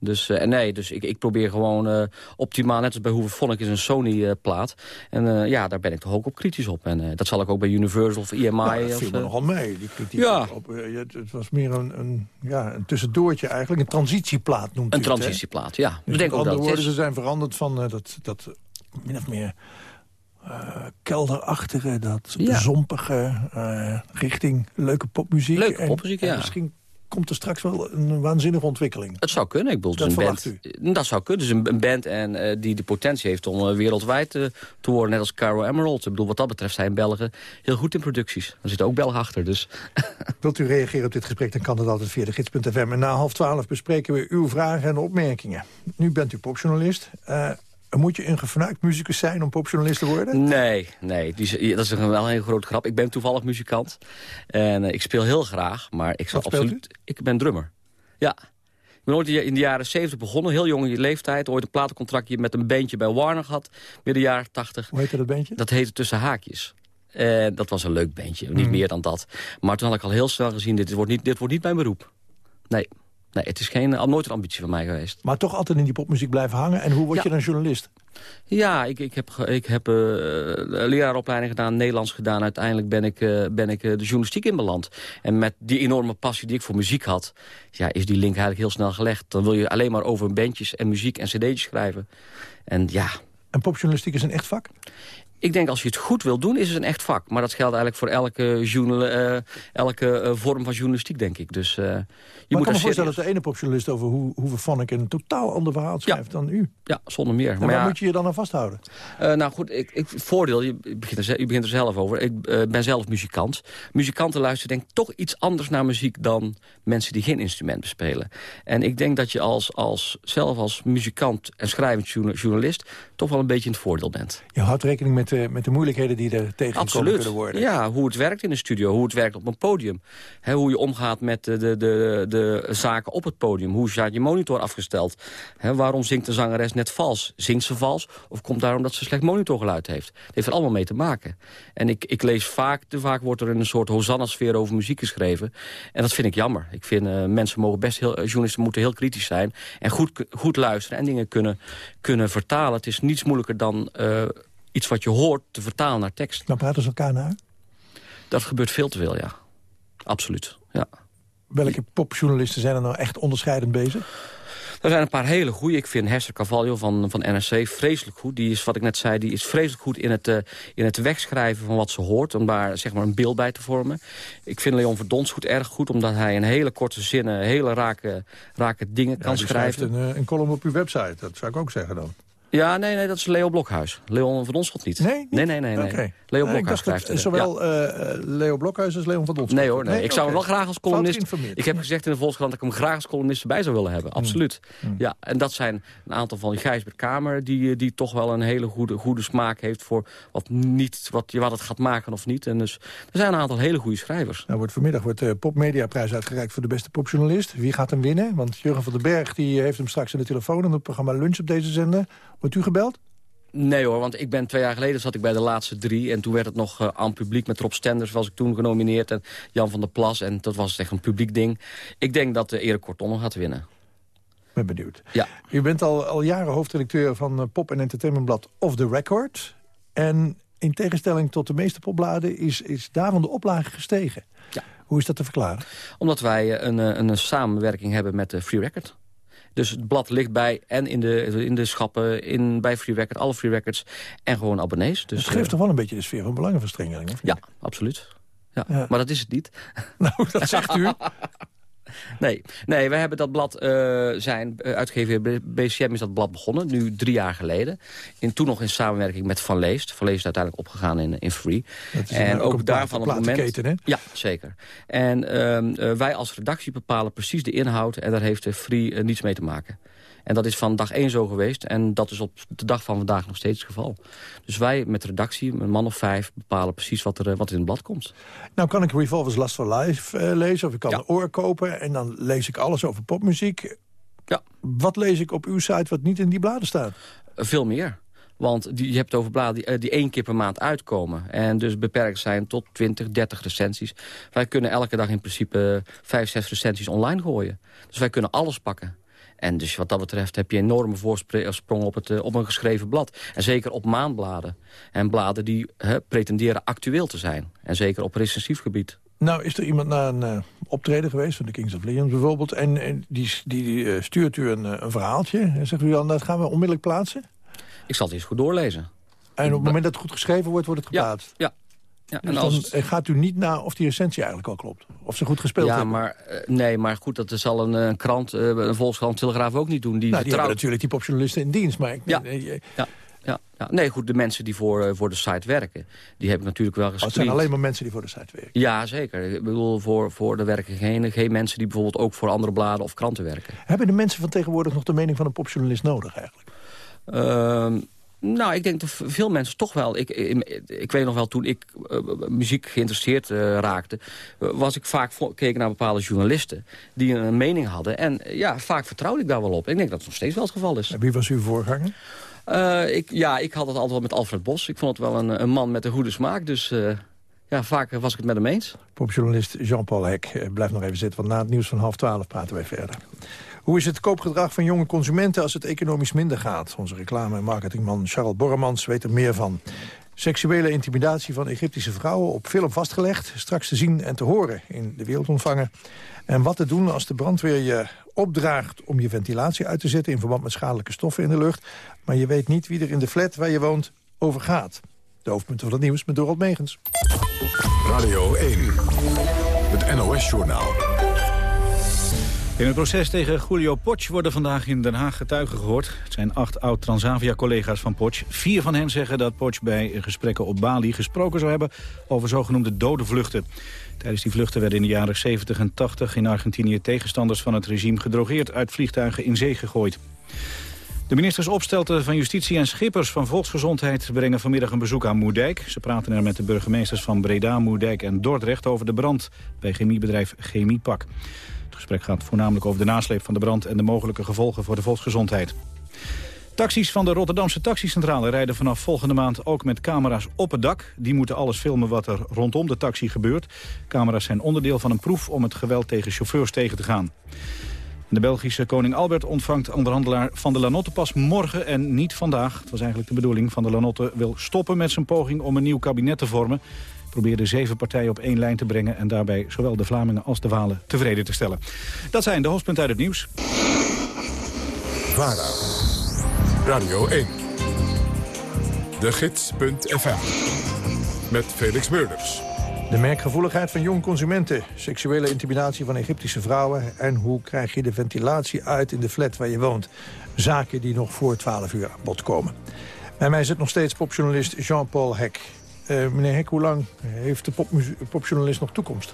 Dus uh, nee, dus ik, ik probeer gewoon uh, optimaal, net als bij Hooverphonic is een Sony-plaat. en uh, ja, daar ben ik toch ook op kritisch op. En dat zal ik ook bij Universal of EMI... Dat of, viel me nogal mee, die kritiek. Ja. Op, het, het, was meer een, een, ja, een tussendoortje eigenlijk, een transitieplaat noemt Een u het, transitieplaat, ja. Dus ik denk ook andere dat woorden, is. ze zijn veranderd van dat, dat min of meer... Uh, kelderachtige, dat Ja. zompige, uh, richting leuke popmuziek. Leuke En- popmuziek, en ja. misschien komt er straks wel een waanzinnige ontwikkeling. Het zou kunnen. Ik bedoel, Dat dus een band, Dat zou kunnen. Dus een, een band en, eh, die de potentie heeft om eh, wereldwijd eh, te worden. Net als Caro Emerald. Ik bedoel, wat dat betreft zijn Belgen heel goed in producties. Er zitten ook Belgen achter. Dus. Wilt u reageren op dit gesprek, dan kan dat altijd via de gids.fm. En na half twaalf bespreken we uw vragen en opmerkingen. Nu bent u popjournalist. Eh, moet je een gefnuikt muzikus zijn om popjournalist te worden? Nee, nee die, dat is een, wel een hele grote grap. Ik ben toevallig muzikant. En eh, ik speel heel graag, maar ik speelt absoluut... Ik ben drummer. Ja. Ik ben ooit in de jaren 70 begonnen, heel jong in je leeftijd. Ooit een platencontractje met een bandje bij Warner gehad, midden jaren 80. Hoe heette dat bandje? Dat heette Tussen Haakjes. Uh, dat was een leuk bandje, niet Mm. meer dan dat. Maar toen had ik al heel snel gezien, dit wordt niet, dit wordt niet mijn beroep. Nee, nee het is geen, al nooit een ambitie van mij geweest. Maar toch altijd in die popmuziek blijven hangen. En hoe word Ja. je dan journalist? Ja, ik, ik heb, ik heb uh, leraaropleiding gedaan, Nederlands gedaan. Uiteindelijk ben ik, uh, ben ik de journalistiek inbeland. En met die enorme passie die ik voor muziek had... Ja, is die link eigenlijk heel snel gelegd. Dan wil je alleen maar over bandjes en muziek en cd'tjes schrijven. En ja... En popjournalistiek is een echt vak? Ik denk als je het goed wil doen, is het een echt vak. Maar dat geldt eigenlijk voor elke, journal, uh, elke uh, vorm van journalistiek, denk ik. Dus, uh, je maar moet ik kan me voorstellen dat de ene popjournalist over hoe, Hoeve Vonnik... een totaal ander verhaal schrijft ja. dan u. Ja, zonder meer. En maar waar ja, moet je je dan aan vasthouden? nou goed, ik, ik, voordeel, je begint, er, je begint er zelf over. Ik ben zelf muzikant. Muzikanten luisteren denk ik toch iets anders naar muziek... dan mensen die geen instrument bespelen. En ik denk dat je als, als, zelf als muzikant en schrijvend journalist... toch wel een beetje in het voordeel bent. Je houdt rekening met de, met de moeilijkheden die er tegengekomen kunnen worden. Ja, hoe het werkt in een studio, hoe het werkt op een podium. hoe je omgaat met de, de, de, de zaken op het podium. Hoe staat je monitor afgesteld? waarom zingt de zangeres net vals? Zingt ze vals of komt daarom dat ze slecht monitorgeluid heeft? Het heeft er allemaal mee te maken. En ik, ik lees vaak, te vaak wordt er in een soort hosanna-sfeer over muziek geschreven. En dat vind ik jammer. Ik vind uh, mensen mogen best heel, journalisten moeten heel kritisch zijn. En goed, goed luisteren en dingen kunnen, kunnen vertalen. Het is niets moeilijker dan... Uh, iets wat je hoort te vertalen naar tekst. Dan praten ze elkaar naar? Dat gebeurt veel te veel, ja. Absoluut, ja. Welke popjournalisten zijn er nou echt onderscheidend bezig? Er zijn een paar hele goede. Ik vind Hester Carvalho van, van NRC vreselijk goed. Die is, wat ik net zei, die is vreselijk goed in het, uh, in het wegschrijven van wat ze hoort. Om daar zeg maar een beeld bij te vormen. Ik vind Leon Verdonsgoed erg goed. Omdat hij in hele korte zinnen hele rake, rake dingen ja, kan schrijven. Een, uh, een column op uw website. Dat zou ik ook zeggen dan. Ja, nee, nee, dat is Leo Blokhuis. Leon van Donschot niet. Nee? Niet? Nee, nee, nee. nee. Okay. Leo nee, Blokhuis schrijft het. Zowel ja. uh, Leo Blokhuis als Leon van Donschot. Nee hoor, nee. ik zou okay. hem wel graag als columnist... Ik heb gezegd in de Volkskrant dat ik hem graag als columnist erbij zou willen hebben. Absoluut. Mm. Ja, en dat zijn een aantal van Gijsbert Kamer... Die, die toch wel een hele goede, goede smaak heeft voor wat, niet, wat, wat het gaat maken of niet. En dus er zijn een aantal hele goede schrijvers. Nou, wordt vanmiddag wordt de Popmediaprijs uitgereikt voor de beste popjournalist. Wie gaat hem winnen? Want Jurgen van den Berg die heeft hem straks in de telefoon... in het programma Lunch op deze zender. Wordt u gebeld? Nee hoor, want ik ben twee jaar geleden zat ik bij de laatste drie. En toen werd het nog uh, aan publiek met Rob Stenders was ik toen genomineerd. En Jan van der Plas. En dat was echt een publiek ding. Ik denk dat uh, Erik Korton gaat winnen. Ben benieuwd. Ja. U bent al, al jaren hoofdredacteur van uh, Pop- en Entertainmentblad Off the Record. En in tegenstelling tot de meeste popbladen is, is daarvan de oplage gestegen. Ja. Hoe is dat te verklaren? Omdat wij een, een, een samenwerking hebben met Free Record. Dus het blad ligt bij en in de, in de schappen, in, bij Free Record, alle Free Records en gewoon abonnees. Dus, het geeft toch wel een beetje de sfeer van belangenverstrengeling? Of ja, absoluut. Ja, ja. Maar dat is het niet. Nou, dat zegt u. Nee, nee, we hebben dat blad, uh, zijn uh, uitgever BCM is dat blad begonnen, nu drie jaar geleden. In, toen nog in samenwerking met Van Leest. Van Leest is uiteindelijk opgegaan in, in Free. en ook, ook daarvan op het moment... Keten, hè? Ja, zeker. En uh, wij als redactie bepalen precies de inhoud en daar heeft Free niets mee te maken. En dat is van dag één zo geweest. En dat is op de dag van vandaag nog steeds het geval. Dus wij met de redactie, een man of vijf... bepalen precies wat er, wat er in het blad komt. Nou kan ik Revolvers Last for Life uh, lezen. Of ik kan ja. een oor kopen. En dan lees ik alles over popmuziek. Ja. Wat lees ik op uw site wat niet in die bladen staat? Veel meer. Want die, je hebt over bladen die, die één keer per maand uitkomen. En dus beperkt zijn tot 20, 30 recensies. Wij kunnen elke dag in principe vijf, zes recensies online gooien. Dus wij kunnen alles pakken. En dus wat dat betreft heb je enorme voorsprong op, het, op een geschreven blad. En zeker op maandbladen. En bladen die he, pretenderen actueel te zijn. En zeker op recensief gebied. Nou, is er iemand naar een uh, optreden geweest, van de Kings of Leon bijvoorbeeld... en, en die, die, die stuurt u een, een verhaaltje en zegt u dan, dat gaan we onmiddellijk plaatsen? Ik zal het eens goed doorlezen. En op het moment dat het goed geschreven wordt, wordt het geplaatst? Ja, ja. Ja, dus dan als... gaat u niet na of die recensie eigenlijk al klopt? Of ze goed gespeeld ja, hebben? Maar, uh, nee, maar goed, dat zal een, een krant, uh, een Volkskrant, Telegraaf ook niet doen. Die, nou, die hebben natuurlijk die popjournalisten in dienst. Maar ik, ja. Nee, ja. Ja, ja, nee, goed, de mensen die voor, uh, voor de site werken... die heb ik natuurlijk wel gescreend. Oh, het zijn alleen maar mensen die voor de site werken? Ja, zeker. Ik bedoel, voor, voor de werken geen, geen mensen die bijvoorbeeld ook voor andere bladen of kranten werken. Hebben de mensen van tegenwoordig nog de mening van een popjournalist nodig eigenlijk? Uh, nou, ik denk dat veel mensen toch wel... Ik, ik, ik weet nog wel, toen ik uh, muziek geïnteresseerd uh, raakte... Uh, was ik vaak keken naar bepaalde journalisten... die een mening hadden. En ja, vaak vertrouwde ik daar wel op. Ik denk dat het nog steeds wel het geval is. En wie was uw voorganger? ik, ja, ik had het altijd wel met Alfred Bos. Ik vond het wel een, een man met een goede smaak. Dus ja, vaak was ik het met hem eens. Popjournalist Jean-Paul Hek blijft nog even zitten... want na het nieuws van half twaalf praten wij verder. Hoe is het koopgedrag van jonge consumenten als het economisch minder gaat? Onze reclame- en marketingman Charles Borremans weet er meer van. Seksuele intimidatie van Egyptische vrouwen op film vastgelegd. Straks te zien en te horen in de wereld ontvangen. En wat te doen als de brandweer je opdraagt om je ventilatie uit te zetten... in verband met schadelijke stoffen in de lucht. Maar je weet niet wie er in de flat waar je woont over gaat. De hoofdpunten van het nieuws met Dorot Megens. Radio 1, het NOS-journaal. In het proces tegen Julio Potsch worden vandaag in Den Haag getuigen gehoord. Het zijn acht oud-Transavia-collega's van Potsch. Vier van hen zeggen dat Potsch bij gesprekken op Bali gesproken zou hebben... over zogenoemde dode vluchten. Tijdens die vluchten werden in de jaren 70 en 80 in Argentinië... tegenstanders van het regime gedrogeerd uit vliegtuigen in zee gegooid. De ministers Opstelten van Justitie en Schippers van Volksgezondheid... brengen vanmiddag een bezoek aan Moerdijk. Ze praten er met de burgemeesters van Breda, Moerdijk en Dordrecht... over de brand bij chemiebedrijf Chemiepak. Het gesprek gaat voornamelijk over de nasleep van de brand... en de mogelijke gevolgen voor de volksgezondheid. Taxis van de Rotterdamse taxicentrale rijden vanaf volgende maand ook met camera's op het dak. Die moeten alles filmen wat er rondom de taxi gebeurt. Camera's zijn onderdeel van een proef om het geweld tegen chauffeurs tegen te gaan. De Belgische koning Albert ontvangt onderhandelaar Van de Lanotte pas morgen en niet vandaag. Het was eigenlijk de bedoeling. Van de Lanotte wil stoppen met zijn poging om een nieuw kabinet te vormen. Probeerde zeven partijen op één lijn te brengen... en daarbij zowel de Vlamingen als de Walen tevreden te stellen. Dat zijn de hoofdpunten uit het nieuws. VARA, Radio 1, de gids.fm, met Felix Meurders. De merkgevoeligheid van jong consumenten, seksuele intimidatie van Egyptische vrouwen... en hoe krijg je de ventilatie uit in de flat waar je woont. Zaken die nog voor 12 uur aan bod komen. Bij mij zit nog steeds popjournalist Jean-Paul Hek. Uh, meneer Hek, hoe lang heeft de popjournalist nog toekomst?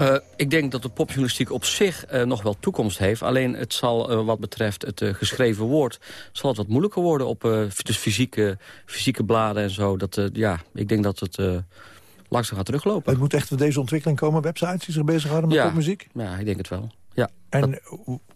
Uh, ik denk dat de popjournalistiek op zich uh, nog wel toekomst heeft. Alleen het zal uh, wat betreft het geschreven woord... zal het wat moeilijker worden op dus fysieke, fysieke bladen en zo. Dat, ja, ik denk dat het langzaam gaat teruglopen. Het moet echt deze ontwikkeling komen, websites die zich bezighouden met ja. popmuziek? Ja, ik denk het wel. En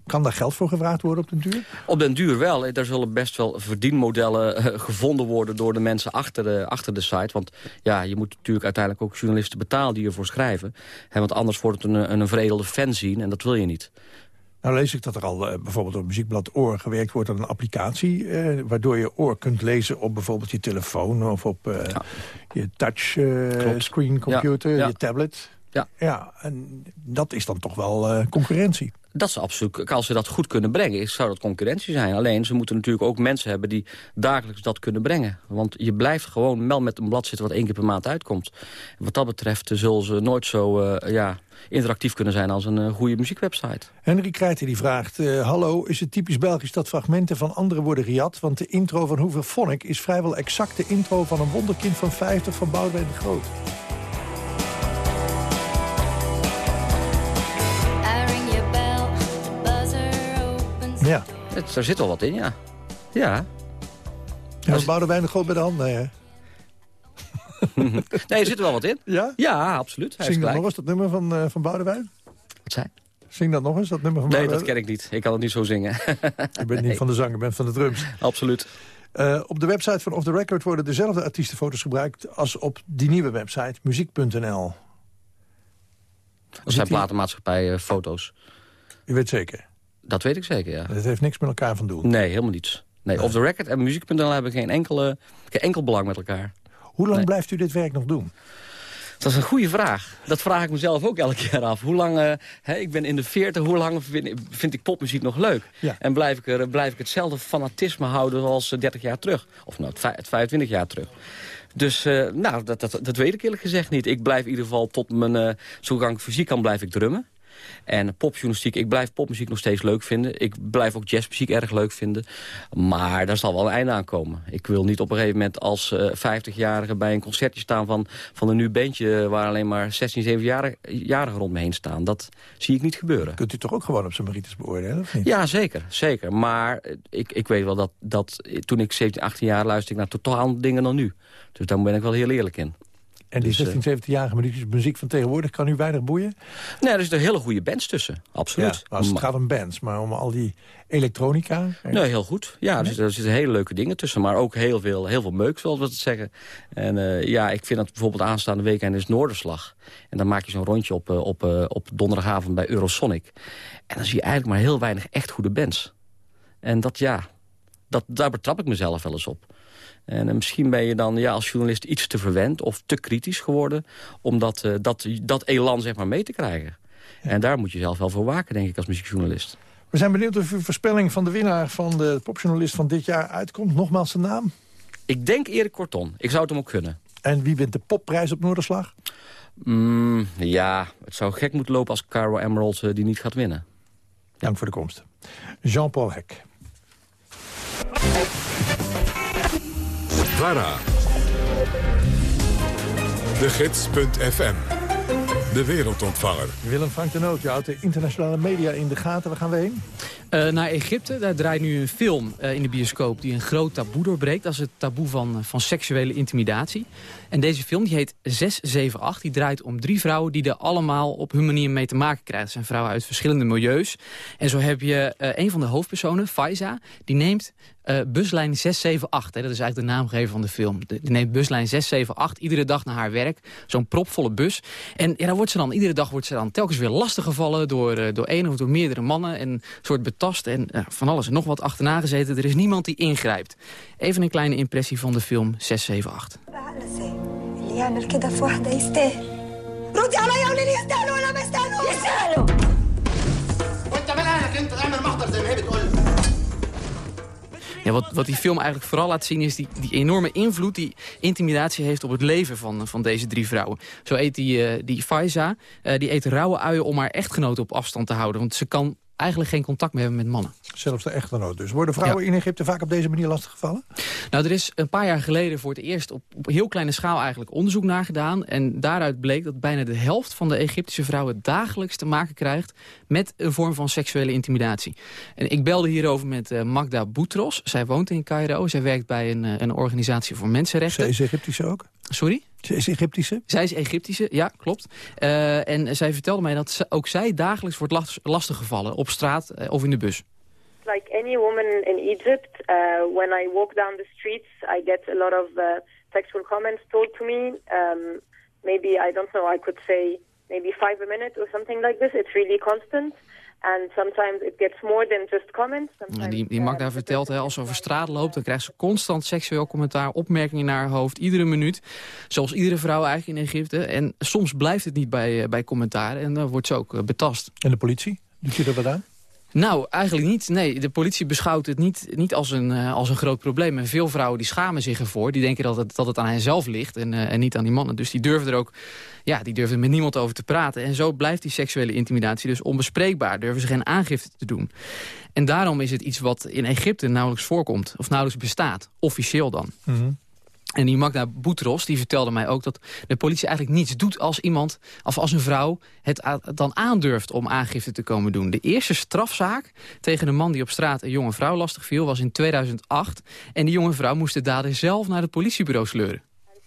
kan daar geld voor gevraagd worden op den duur? Op den duur wel. Er zullen best wel verdienmodellen uh, gevonden worden... door de mensen achter de, achter de site. Want ja, je moet natuurlijk uiteindelijk ook journalisten betalen die ervoor schrijven. He, want anders wordt het een, een veredelde fanzine en dat wil je niet. Nou lees ik dat er al uh, bijvoorbeeld op muziekblad Oor gewerkt wordt aan een applicatie... Uh, waardoor je Oor kunt lezen op bijvoorbeeld je telefoon of op ja. je touchscreen computer, ja. Ja. je tablet. Ja. ja, en dat is dan toch wel concurrentie. Dat is absoluut, als ze dat goed kunnen brengen, zou dat concurrentie zijn. Alleen, ze moeten natuurlijk ook mensen hebben die dagelijks dat kunnen brengen. Want je blijft gewoon wel met een blad zitten wat één keer per maand uitkomt. Wat dat betreft zullen ze nooit zo uh, ja, interactief kunnen zijn als een uh, goede muziekwebsite. Henry Krijten die vraagt, hallo, is het typisch Belgisch dat fragmenten van anderen worden gejat? Want de intro van Hoeveel Phonic is vrijwel exact de intro van een wonderkind van 50 van Boudewijn de Groot. Ja. Het, er zit wel wat in, ja. Ja. Ja, Boudewijn de Groot bij de hand? Nee, hè? nee, er zit er wel wat in. Ja? Ja, absoluut. Hij Zing dat nog eens, dat nummer van, uh, van Boudewijn? Wat zei Zing dat nog eens, dat nummer van Nee, Boudewijn? dat ken ik niet. Ik kan het niet zo zingen. je bent niet van de zang, je bent van de drums. Absoluut. Uh, op de website van Off The Record worden dezelfde artiestenfoto's gebruikt... als op die nieuwe website, muziek.nl. Dat zijn platenmaatschappij uh, foto's. Je weet zeker? Dat weet ik zeker, ja. Dat heeft niks met elkaar van doen? Nee, helemaal niets. Nee, nee. Off the record en muziek.nl hebben geen, enkele, geen enkel belang met elkaar. Hoe lang nee. blijft u dit werk nog doen? Dat is een goede vraag. Dat vraag ik mezelf ook elke keer af. Hoe lang, uh, hè, ik ben in de 40, hoe lang vind, vind ik popmuziek nog leuk? Ja. En blijf ik, er, blijf ik hetzelfde fanatisme houden als 30 jaar terug? Of nou, 25 jaar terug? Dus uh, nou, dat, dat, dat weet ik eerlijk gezegd niet. Ik blijf in ieder geval tot mijn, uh, zolang ik fysiek kan, blijf ik drummen. En popjournalistiek, ik blijf popmuziek nog steeds leuk vinden. Ik blijf ook jazzmuziek erg leuk vinden. Maar daar zal wel een einde aan komen. Ik wil niet op een gegeven moment als uh, 50-jarige bij een concertje staan van, van een nieuw bandje... waar alleen maar 16, 17-jarigen rond me heen staan. Dat zie ik niet gebeuren. Kunt u toch ook gewoon op zijn merites beoordelen, of niet? Ja, zeker. zeker. Maar ik, ik weet wel dat, dat toen ik 17, 18 jaar luisterde ik naar totaal andere dingen dan nu. Dus daar ben ik wel heel eerlijk in. En die Dus, eh, 16, 17-jarige muziek, van tegenwoordig kan u weinig boeien? Nee, er zitten hele goede bands tussen, absoluut. Ja, als het Maar- gaat om bands, maar om al die elektronica... Nee, heel goed. Ja, er zitten, er zitten hele leuke dingen tussen. Maar ook heel veel, heel veel meuk, zoals we het zeggen. En eh, ja, ik vind dat bijvoorbeeld aanstaande weekend is Noorderslag. En dan maak je zo'n rondje op, eh, op, eh, op donderdagavond bij Eurosonic. En dan zie je eigenlijk maar heel weinig echt goede bands. En dat, ja, dat, daar betrap ik mezelf wel eens op. En eh, misschien ben je dan ja, als journalist iets te verwend of te kritisch geworden... om dat, eh, dat, dat elan zeg maar mee te krijgen. En daar moet je zelf wel voor waken, denk ik, als muziekjournalist. We zijn benieuwd of uw voorspelling van de winnaar van de popjournalist van dit jaar uitkomt. Nogmaals zijn naam. Ik denk Erik Korton. Ik zou het hem ook kunnen. En wie wint de popprijs op Noorderslag? Mm, ja, het zou gek moeten lopen als Caro Emerald eh, die niet gaat winnen. Dank voor de komst. Jean-Paul Hek. VARA. De Gids.fm. De wereldontvanger. Willem Frank de Noot, je houdt de internationale media in de gaten. Waar gaan we heen? Eh, naar Egypte. Daar draait nu een film eh, in de bioscoop die een groot taboe doorbreekt. Dat is het taboe van, eh, van seksuele intimidatie. En deze film die heet 678. Die draait om drie vrouwen die er allemaal op hun manier mee te maken krijgen. Het zijn vrouwen uit verschillende milieus. En zo heb je een van de hoofdpersonen, Faiza, die neemt buslijn 678. Hè, dat is eigenlijk de naamgever van de film. Die neemt buslijn 678 iedere dag naar haar werk. Zo'n propvolle bus. En ja, daar wordt ze dan, iedere dag wordt ze dan telkens weer lastiggevallen door, door één of door meerdere mannen. En een soort en eh, van alles en nog wat achterna gezeten. Er is niemand die ingrijpt. Even een kleine impressie van de film 678. Ja, wat, wat die film eigenlijk vooral laat zien is die, die enorme invloed... die intimidatie heeft op het leven van, van deze drie vrouwen. Zo eet die, eh, die Faiza, eh, die eet rauwe uien om haar echtgenoot op afstand te houden. Want ze kan eigenlijk geen contact meer hebben met mannen. Zelfs de echtgenoot dus. Worden vrouwen in Egypte vaak op deze manier lastiggevallen? Nou, er is een paar jaar geleden voor het eerst op, op heel kleine schaal eigenlijk onderzoek naar gedaan. En daaruit bleek dat bijna de helft van de Egyptische vrouwen dagelijks te maken krijgt met een vorm van seksuele intimidatie. En ik belde hierover met eh, Magda Boutros. Zij woont in Cairo. Zij werkt bij een, eh, een organisatie voor mensenrechten. Zij is Egyptische ook? Sorry? Zij is Egyptische? Zij is Egyptische, ja, klopt. Eh, en zij vertelde mij dat ze- ook zij dagelijks wordt last, lastiggevallen op straat eh, of in de bus. Like any woman in Egypt, uh, when I walk down the streets, I get a lot of uh, sexual comments told to me. Um, maybe, I don't know, I could say maybe five a minute or something like this. It's really constant. And sometimes it gets more than just comments. Ja, die, die Magda vertelt, hè, als ze over straat loopt... dan krijgt ze constant seksueel commentaar, opmerkingen naar haar hoofd... iedere minuut, zoals iedere vrouw eigenlijk in Egypte. En soms blijft het niet bij, eh, bij commentaar en dan wordt ze ook eh, betast. En de politie? Doet je er wat aan? Nou, eigenlijk niet. Nee, de politie beschouwt het niet, niet als, een, eh, als een groot probleem. En veel vrouwen die schamen zich ervoor. Die denken dat het, dat het aan henzelf ligt en, eh, en niet aan die mannen. Dus die durven er ook ja, die durven met niemand over te praten. En zo blijft die seksuele intimidatie dus onbespreekbaar. Durven ze geen aangifte te doen. En daarom is het iets wat in Egypte nauwelijks voorkomt. Of nauwelijks bestaat. Officieel dan. En die Magda Boutros die vertelde mij ook dat de politie eigenlijk niets doet als iemand, of als een vrouw, het dan aandurft om aangifte te komen doen. De eerste strafzaak tegen een man die op straat een jonge vrouw lastig viel was in 2008. En die jonge vrouw moest de dader zelf naar het politiebureau sleuren.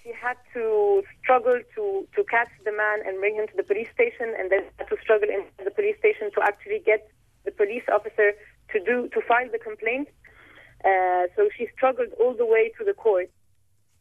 she had to struggle to, to catch the man and bring him to the police station, and then had to struggle in the police station to actually get the police officer to do to file the complaint. Uh, so she struggled all the way to the court.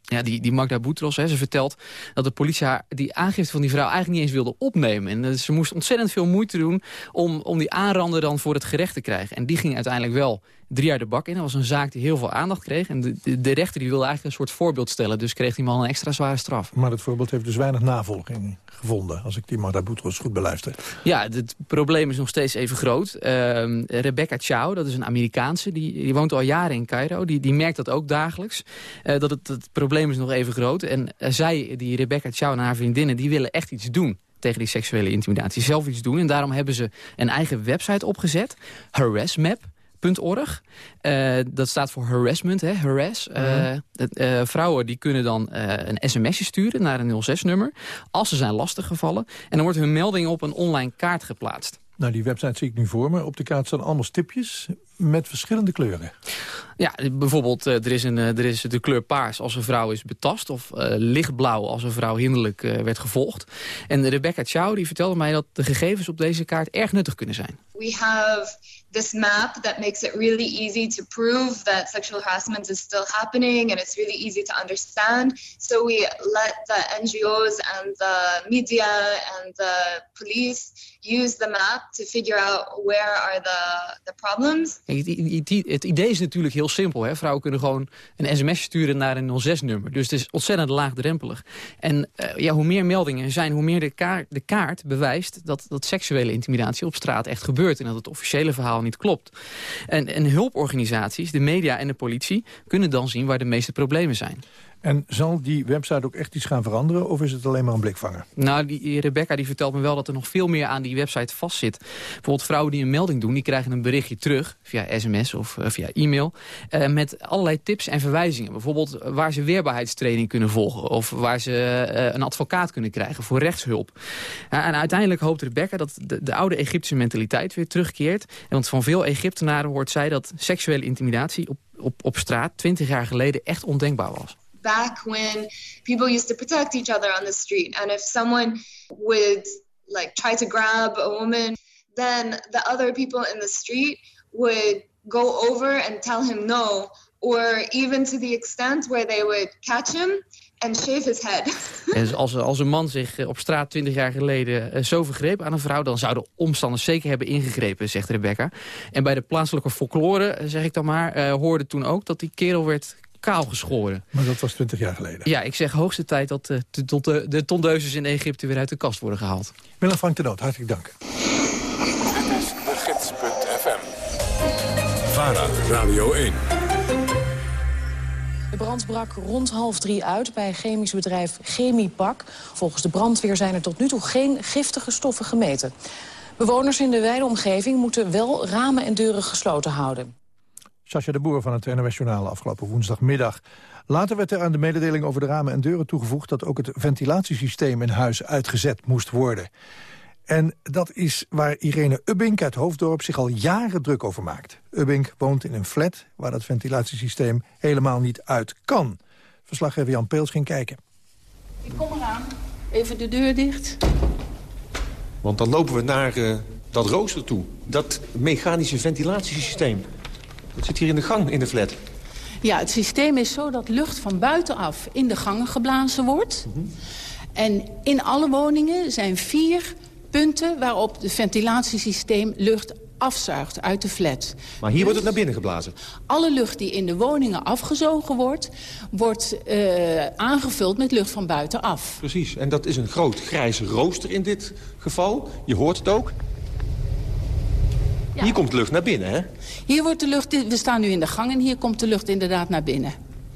Ja, die, die Magda Boutros, hè, ze vertelt dat de politie haar die aangifte van die vrouw eigenlijk niet eens wilde opnemen. En eh, ze moest ontzettend veel moeite doen om, om die aanrander dan voor het gerecht te krijgen. En die ging uiteindelijk wel drie jaar de bak in. Dat was een zaak die heel veel aandacht kreeg. En de, de, rechter die wilde eigenlijk een soort voorbeeld stellen. Dus kreeg die man een extra zware straf. Maar dat voorbeeld heeft dus weinig navolging gevonden... als ik die Magda Boutros goed beluister. Ja, het probleem is nog steeds even groot. Ehm, Rebecca Chow, dat is een Amerikaanse, die, die woont al jaren in Cairo. Die, die merkt dat ook dagelijks. Eh, dat het, het probleem is nog even groot. En eh, zij, die Rebecca Chow en haar vriendinnen, die willen echt iets doen tegen die seksuele intimidatie. Zelf iets doen. En daarom hebben ze een eigen website opgezet. Harassmap.org. Eh, dat staat voor harassment, hè, harass. Eh, het, eh, vrouwen die kunnen dan eh, een sms'je sturen naar een 06-nummer... als ze zijn lastiggevallen. En dan wordt hun melding op een online kaart geplaatst. Nou, die website zie ik nu voor me. Op de kaart staan allemaal stipjes met verschillende kleuren. Ja, bijvoorbeeld er, is een, er is de kleur paars als een vrouw is betast... of lichtblauw als een vrouw hinderlijk werd gevolgd. En Rebecca Chow die vertelde mij dat de gegevens op deze kaart erg nuttig kunnen zijn. We have this map that makes it really easy to prove that sexual harassment is still happening and it's really easy to understand. So we let the NGOs and the media and the police use the map to figure out where are the, the problems. Het idee is natuurlijk heel simpel. Hè? Vrouwen kunnen gewoon een sms sturen naar een 06-nummer. Dus het is ontzettend laagdrempelig. En uh, ja, hoe meer meldingen er zijn, hoe meer de kaart, de kaart bewijst... Dat, dat seksuele intimidatie op straat echt gebeurt. En dat het officiële verhaal niet klopt. En, en hulporganisaties, de media en de politie... kunnen dan zien waar de meeste problemen zijn. En zal die website ook echt iets gaan veranderen of is het alleen maar een blikvanger? Nou, die, Rebecca die vertelt me wel dat er nog veel meer aan die website vastzit. Bijvoorbeeld vrouwen die een melding doen, die krijgen een berichtje terug via sms of uh, via e-mail. Uh, met allerlei tips en verwijzingen. Bijvoorbeeld waar ze weerbaarheidstraining kunnen volgen of waar ze een advocaat kunnen krijgen voor rechtshulp. en uiteindelijk hoopt Rebecca dat de, de oude Egyptische mentaliteit weer terugkeert. Want van veel Egyptenaren hoort zij dat seksuele intimidatie op, op, op straat 20 jaar geleden echt ondenkbaar was. Back when people used to protect each other on the street. And if someone would like try to grab a woman, then the other people in the street would go over and tell him no, or even to the extent where they would catch him and shave his head. Als, als een man zich eh, op straat 20 jaar geleden eh, zo vergreep aan een vrouw... dan zouden omstanders zeker hebben ingegrepen, zegt Rebecca. En bij de plaatselijke folklore, eh, zeg ik dan maar, hoorde toen ook... dat die kerel werd kaal geschoren. Maar dat was 20 jaar geleden. Ja, ik zeg hoogste tijd dat uh, de, de, de tondeuses in Egypte weer uit de kast worden gehaald. Willem Frank de Noot, hartelijk dank. Dit is de gids.fm. VARA, Radio 1. De brand brak rond half drie uit bij chemisch bedrijf Chemiepak. Volgens de brandweer zijn er tot nu toe geen giftige stoffen gemeten. Bewoners in de wijde omgeving moeten wel ramen en deuren gesloten houden. Sascha de Boer van het NOS Journaal afgelopen woensdagmiddag. Later werd er aan de mededeling over de ramen en deuren toegevoegd... dat ook het ventilatiesysteem in huis uitgezet moest worden. En dat is waar Irene Ubbink uit Hoofddorp zich al jaren druk over maakt. Ubbink woont in een flat waar dat ventilatiesysteem helemaal niet uit kan. Verslaggever Jan Peels ging kijken. Ik kom eraan. Even de deur dicht. Want dan lopen we naar uh, dat rooster toe. Dat mechanische ventilatiesysteem. Dat zit hier in de gang in de flat. Ja, het systeem is zo dat lucht van buitenaf in de gangen geblazen wordt. Mm -hmm. En in alle woningen zijn vier punten waarop het ventilatiesysteem lucht afzuigt uit de flat. Maar hier dus wordt het naar binnen geblazen? Alle lucht die in de woningen afgezogen wordt... wordt uh, aangevuld met lucht van buitenaf. Precies, en dat is een groot grijs rooster in dit geval. Je hoort het ook. Ja. Hier komt lucht naar binnen, hè? Hier wordt de lucht, we staan nu in de gang en hier komt de lucht inderdaad naar binnen.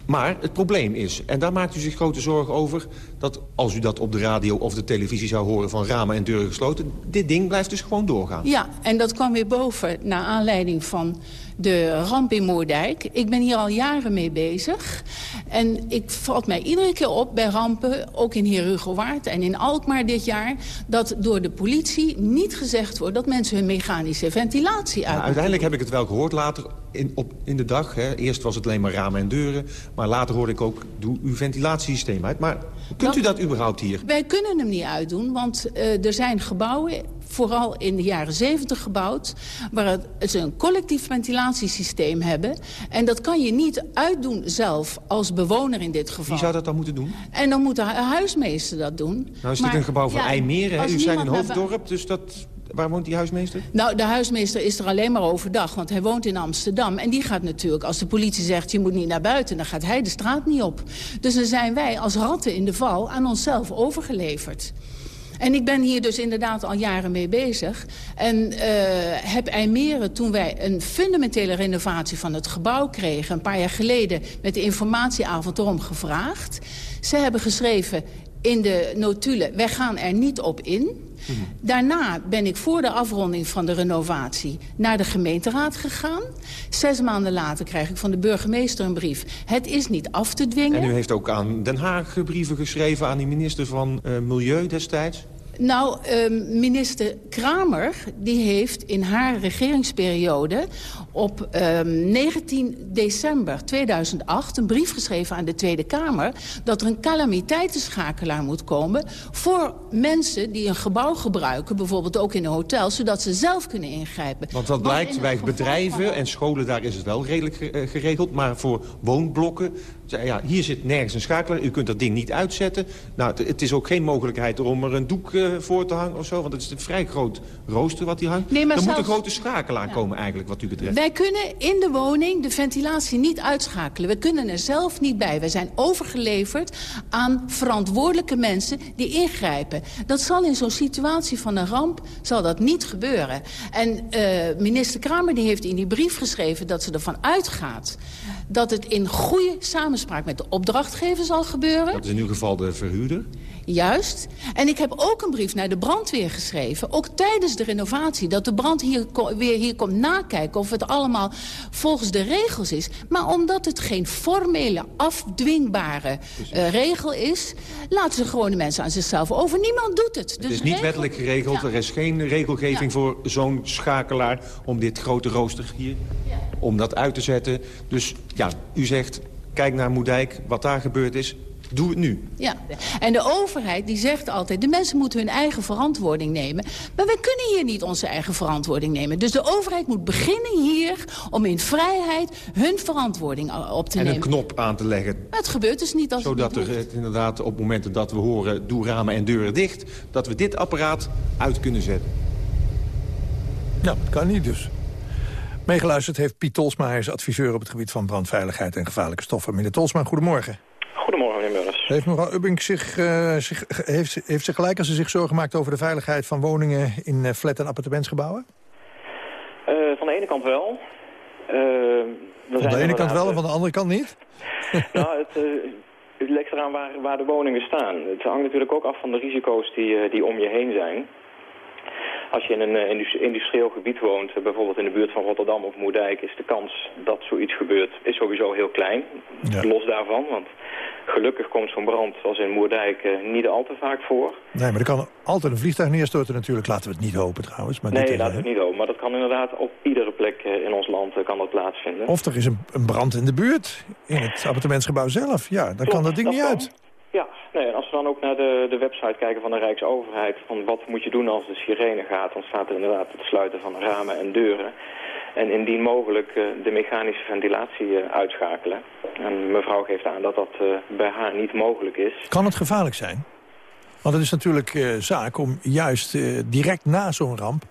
Maar het probleem is, en daar maakt u zich grote zorgen over... dat als u dat op de radio of de televisie zou horen van ramen en deuren gesloten... dit ding blijft dus gewoon doorgaan. Ja, en dat kwam weer boven naar aanleiding van de ramp in Moerdijk. Ik ben hier al jaren mee bezig. En ik valt mij iedere keer op bij rampen, ook in Herugowaard en in Alkmaar dit jaar... dat door de politie niet gezegd wordt dat mensen hun mechanische ventilatie uit. Ja, uiteindelijk heb ik het wel gehoord later in, op, in de dag. Hè. Eerst was het alleen maar ramen en deuren. Maar later hoorde ik ook, doe uw ventilatiesysteem uit. Maar kunt u dat überhaupt hier? Wij kunnen hem niet uitdoen, want uh, er zijn gebouwen vooral in de jaren zeventig gebouwd... waar ze een collectief ventilatiesysteem hebben. En dat kan je niet uitdoen zelf als bewoner in dit geval. Wie zou dat dan moeten doen? En dan moet de huismeester dat doen. Nou is dit een gebouw van ja, IJmeren. U zijn in Hoofddorp, dus dat... Waar woont die huismeester? Nou, de huismeester is er alleen maar overdag, want hij woont in Amsterdam. En die gaat natuurlijk, als de politie zegt, je moet niet naar buiten... dan gaat hij de straat niet op. Dus dan zijn wij als ratten in de val aan onszelf overgeleverd. En ik ben hier dus inderdaad al jaren mee bezig. En uh, heb IJmeren, toen wij een fundamentele renovatie van het gebouw kregen... een paar jaar geleden met de informatieavond erom gevraagd. Ze hebben geschreven in de notulen, wij gaan er niet op in... Daarna ben ik voor de afronding van de renovatie naar de gemeenteraad gegaan. Zes maanden later krijg ik van de burgemeester een brief. Het is niet af te dwingen. En u heeft ook aan Den Haag brieven geschreven aan die minister van uh, Milieu destijds? Nou, ehm, minister Kramer die heeft in haar regeringsperiode op um, 19 december 2008 een brief geschreven aan de Tweede Kamer... dat er een calamiteitenschakelaar moet komen voor mensen die een gebouw gebruiken... bijvoorbeeld ook in een hotel, zodat ze zelf kunnen ingrijpen. Want wat blijkt, bij bedrijven en scholen, daar is het wel redelijk eh, geregeld... maar voor woonblokken ja, hier zit nergens een schakelaar. U kunt dat ding niet uitzetten. Nou, het is ook geen mogelijkheid om er een doek uh, voor te hangen of zo. Want het is een vrij groot rooster wat hier hangt. Nee, maar er zelfs... moet een grote schakelaar komen eigenlijk wat u betreft. Wij kunnen in de woning de ventilatie niet uitschakelen. We kunnen er zelf niet bij. Wij zijn overgeleverd aan verantwoordelijke mensen die ingrijpen. Dat zal in zo'n situatie van een ramp zal dat niet gebeuren. En uh, minister Kramer die heeft in die brief geschreven dat ze ervan uitgaat... dat het in goede samenspraak met de opdrachtgever zal gebeuren. Dat is in uw geval de verhuurder? Juist. En ik heb ook een brief naar de brandweer geschreven. Ook tijdens de renovatie. Dat de brand hier weer hier komt nakijken of het allemaal volgens de regels is. Maar omdat het geen formele, afdwingbare uh, regel is... laten ze gewoon de mensen aan zichzelf over. Niemand doet het. Het dus is niet wettelijk geregeld. Ja. Er is geen regelgeving ja. voor zo'n schakelaar... om dit grote rooster hier, ja. om dat uit te zetten. Dus ja, u zegt Kijk naar Moedijk, wat daar gebeurd is. Doe het nu. Ja, en de overheid die zegt altijd... de mensen moeten hun eigen verantwoording nemen. Maar we kunnen hier niet onze eigen verantwoording nemen. Dus de overheid moet beginnen hier om in vrijheid hun verantwoording op te nemen. En een knop aan te leggen. Maar het gebeurt dus niet als Zodat het er inderdaad op momenten dat we horen... doe ramen en deuren dicht... dat we dit apparaat uit kunnen zetten. Ja, dat kan niet dus. Meegeluisterd heeft Piet Tolsma, hij is adviseur op het gebied van brandveiligheid en gevaarlijke stoffen. Meneer Tolsma, goedemorgen. Goedemorgen, meneer Mullers. Heeft mevrouw Ubbing zich, uh, zich, heeft, heeft ze gelijk als ze zich zorgen maakt over de veiligheid van woningen in uh, flat- en appartementsgebouwen? Uh, van de ene kant wel. van de ene kant wel en van de andere kant niet? nou, het, het ligt eraan waar, waar de woningen staan. Het hangt natuurlijk ook af van de risico's die, die om je heen zijn. Als je in een uh, industrieel gebied woont, uh, bijvoorbeeld in de buurt van Rotterdam of Moerdijk, is de kans dat zoiets gebeurt is sowieso heel klein. Ja. Los daarvan, want gelukkig komt zo'n brand zoals in Moerdijk uh, niet al te vaak voor. Nee, maar er kan altijd een vliegtuig neerstorten natuurlijk. Laten we het niet hopen trouwens. Maar nee, laten we het niet hopen. Maar dat kan inderdaad op iedere plek in ons land kan dat plaatsvinden. Of er is een, een, brand in de buurt, in het appartementsgebouw zelf. Ja, dan Klopt, kan dat ding dat niet kan. uit. Ja, nee, en als we dan ook naar de, de website kijken van de Rijksoverheid... van wat moet je doen als de sirene gaat... dan staat er inderdaad het sluiten van ramen en deuren. En indien mogelijk uh, de mechanische ventilatie uh, uitschakelen. En mevrouw geeft aan dat dat uh, bij haar niet mogelijk is. Kan het gevaarlijk zijn? Want het is natuurlijk zaak om juist direct na zo'n ramp...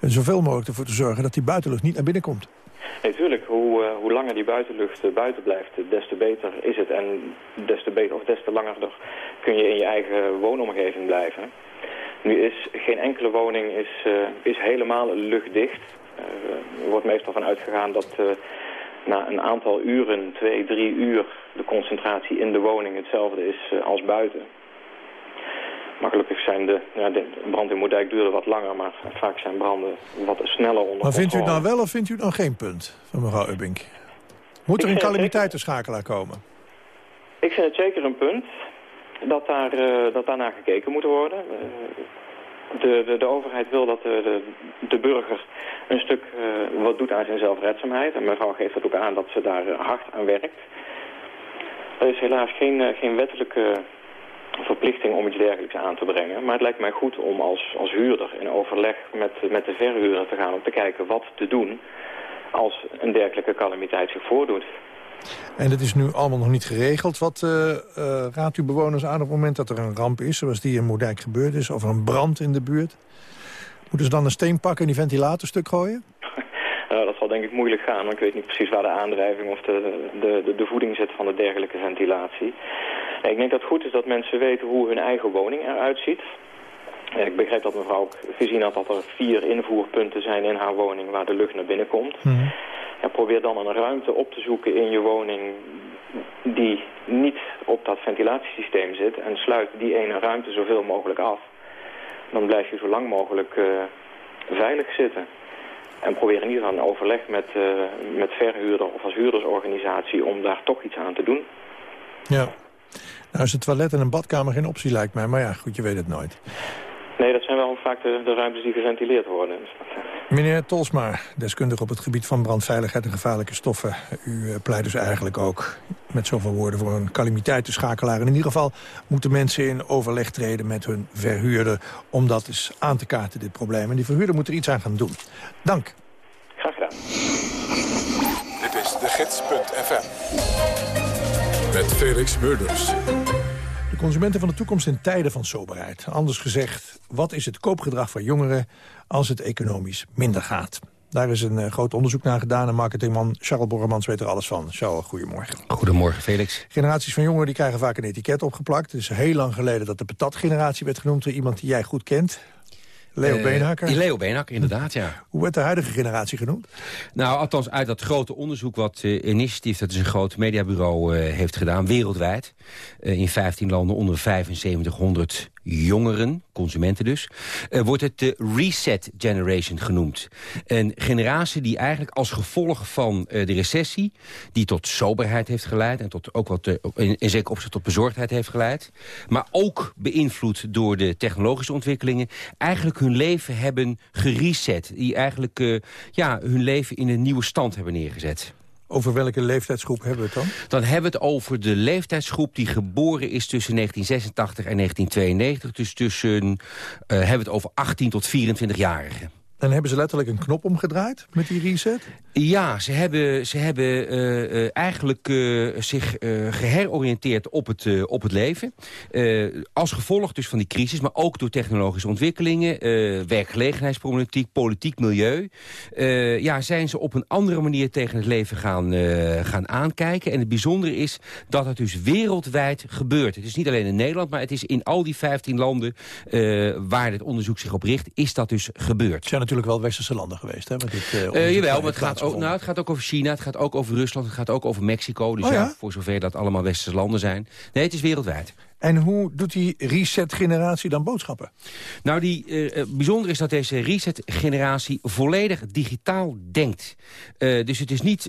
zoveel mogelijk ervoor te zorgen dat die buitenlucht niet naar binnen komt. Natuurlijk, hoe, uh, hoe langer die buitenlucht uh, buiten blijft, des te beter is het. En des te, beter, of des te langer kun je in je eigen woonomgeving blijven. Nu is geen enkele woning is, uh, is helemaal luchtdicht. er wordt meestal van uitgegaan dat na een aantal uren, twee, drie uur, de concentratie in de woning hetzelfde is als buiten. Maar gelukkig zijn de, ja, de brand in Moerdijk duurde wat langer, maar vaak zijn branden wat sneller onder Maar vindt u het nou wel of vindt u het nou geen punt van mevrouw Ubbink? Moet er een calamiteitenschakelaar komen? Ik vind het zeker een punt dat, daar, uh, dat daarnaar gekeken moet worden. Uh, de, de, de, overheid wil dat de, de, de burger een stuk uh, wat doet aan zijn zelfredzaamheid. En mevrouw geeft dat ook aan dat ze daar hard aan werkt. Er is helaas geen, geen wettelijke verplichting om iets dergelijks aan te brengen. Maar het lijkt mij goed om als, als huurder in overleg met, met de verhuurder te gaan... om te kijken wat te doen als een dergelijke calamiteit zich voordoet. En dat is nu allemaal nog niet geregeld. Wat uh, uh, raadt u bewoners aan op het moment dat er een ramp is... zoals die in Moerdijk gebeurd is, of een brand in de buurt? Moeten ze dan een steen pakken en die ventilator stuk gooien? Uh, dat zal denk ik moeilijk gaan, want ik weet niet precies waar de aandrijving of de, de, de, de voeding zit van de dergelijke ventilatie. Ik denk dat het goed is dat mensen weten hoe hun eigen woning eruit ziet. Ik begrijp dat mevrouw gezien had dat er vier invoerpunten zijn in haar woning waar de lucht naar binnen komt. Ja, probeer dan een ruimte op te zoeken in je woning die niet op dat ventilatiesysteem zit en sluit die ene ruimte zoveel mogelijk af. Dan blijf je zo lang mogelijk uh, veilig zitten. En probeer in ieder geval een overleg met, uh, met verhuurder of als huurdersorganisatie om daar toch iets aan te doen. Ja. Nou is het toilet en een badkamer geen optie lijkt mij. Maar ja, goed, je weet het nooit. Nee, dat zijn wel vaak de, de ruimtes die geventileerd worden. Dus eh, Meneer Tolsma, deskundige op het gebied van brandveiligheid en gevaarlijke stoffen. U eh, pleit dus eigenlijk ook met zoveel woorden voor een calamiteitenschakelaar. En in ieder geval moeten mensen in overleg treden met hun verhuurder... om dat eens aan te kaarten, dit probleem. En die verhuurder moet er iets aan gaan doen. Dank. Graag gedaan. Dit is de gids.fm. Met Felix Murders. De consumenten van de toekomst in tijden van soberheid. Anders gezegd, wat is het koopgedrag van jongeren als het economisch minder gaat? Daar is een eh, groot onderzoek naar gedaan en marketingman Charles Borremans weet er alles van. Charles, goedemorgen. Goedemorgen, Felix. Generaties van jongeren die krijgen vaak een etiket opgeplakt. Het is heel lang geleden dat de patatgeneratie werd genoemd door iemand die jij goed kent. Leo Eh, Beenhakker. Leo Beenhakker, inderdaad, ja. Hoe werd de huidige generatie genoemd? Nou, althans uit dat grote onderzoek wat eh, Initiative, dat is een groot mediabureau, eh, heeft gedaan, wereldwijd. in 15 landen onder 7500 jongeren, consumenten dus, eh, wordt het de Reset Generation genoemd. Een generatie die eigenlijk als gevolg van eh, de recessie, die tot soberheid heeft geleid en tot ook wat, eh, in, in opzicht tot bezorgdheid heeft geleid, maar ook beïnvloed door de technologische ontwikkelingen, eigenlijk hun leven hebben gereset. Die eigenlijk ja, hun leven in een nieuwe stand hebben neergezet. Over welke leeftijdsgroep hebben we het dan? Dan hebben we het over de leeftijdsgroep die geboren is tussen 1986 en 1992. Dus tussen, eh, hebben we het over 18 tot 24-jarigen. En hebben ze letterlijk een knop omgedraaid met die reset? Ja, ze hebben, ze hebben eh, eh, eigenlijk eh, zich eh, geheroriënteerd op het, op het leven. Als gevolg dus van die crisis, maar ook door technologische ontwikkelingen... werkgelegenheidsproblematiek, politiek milieu... ja, zijn ze op een andere manier tegen het leven gaan, gaan aankijken. En het bijzondere is dat het dus wereldwijd gebeurt. Het is niet alleen in Nederland, maar het is in al die 15 landen... waar dit onderzoek zich op richt, is dat dus gebeurd. Natuurlijk wel westerse landen geweest, hè? Met dit, eh, Eh, jawel, maar het gaat, ook, nou, het gaat ook over China, het gaat ook over Rusland, het gaat ook over Mexico. Dus Oh ja? ja? voor zover dat allemaal westerse landen zijn. Nee, het is wereldwijd. En hoe doet die reset-generatie dan boodschappen? Nou, die, eh, bijzonder is dat deze reset-generatie volledig digitaal denkt. Eh, dus het is niet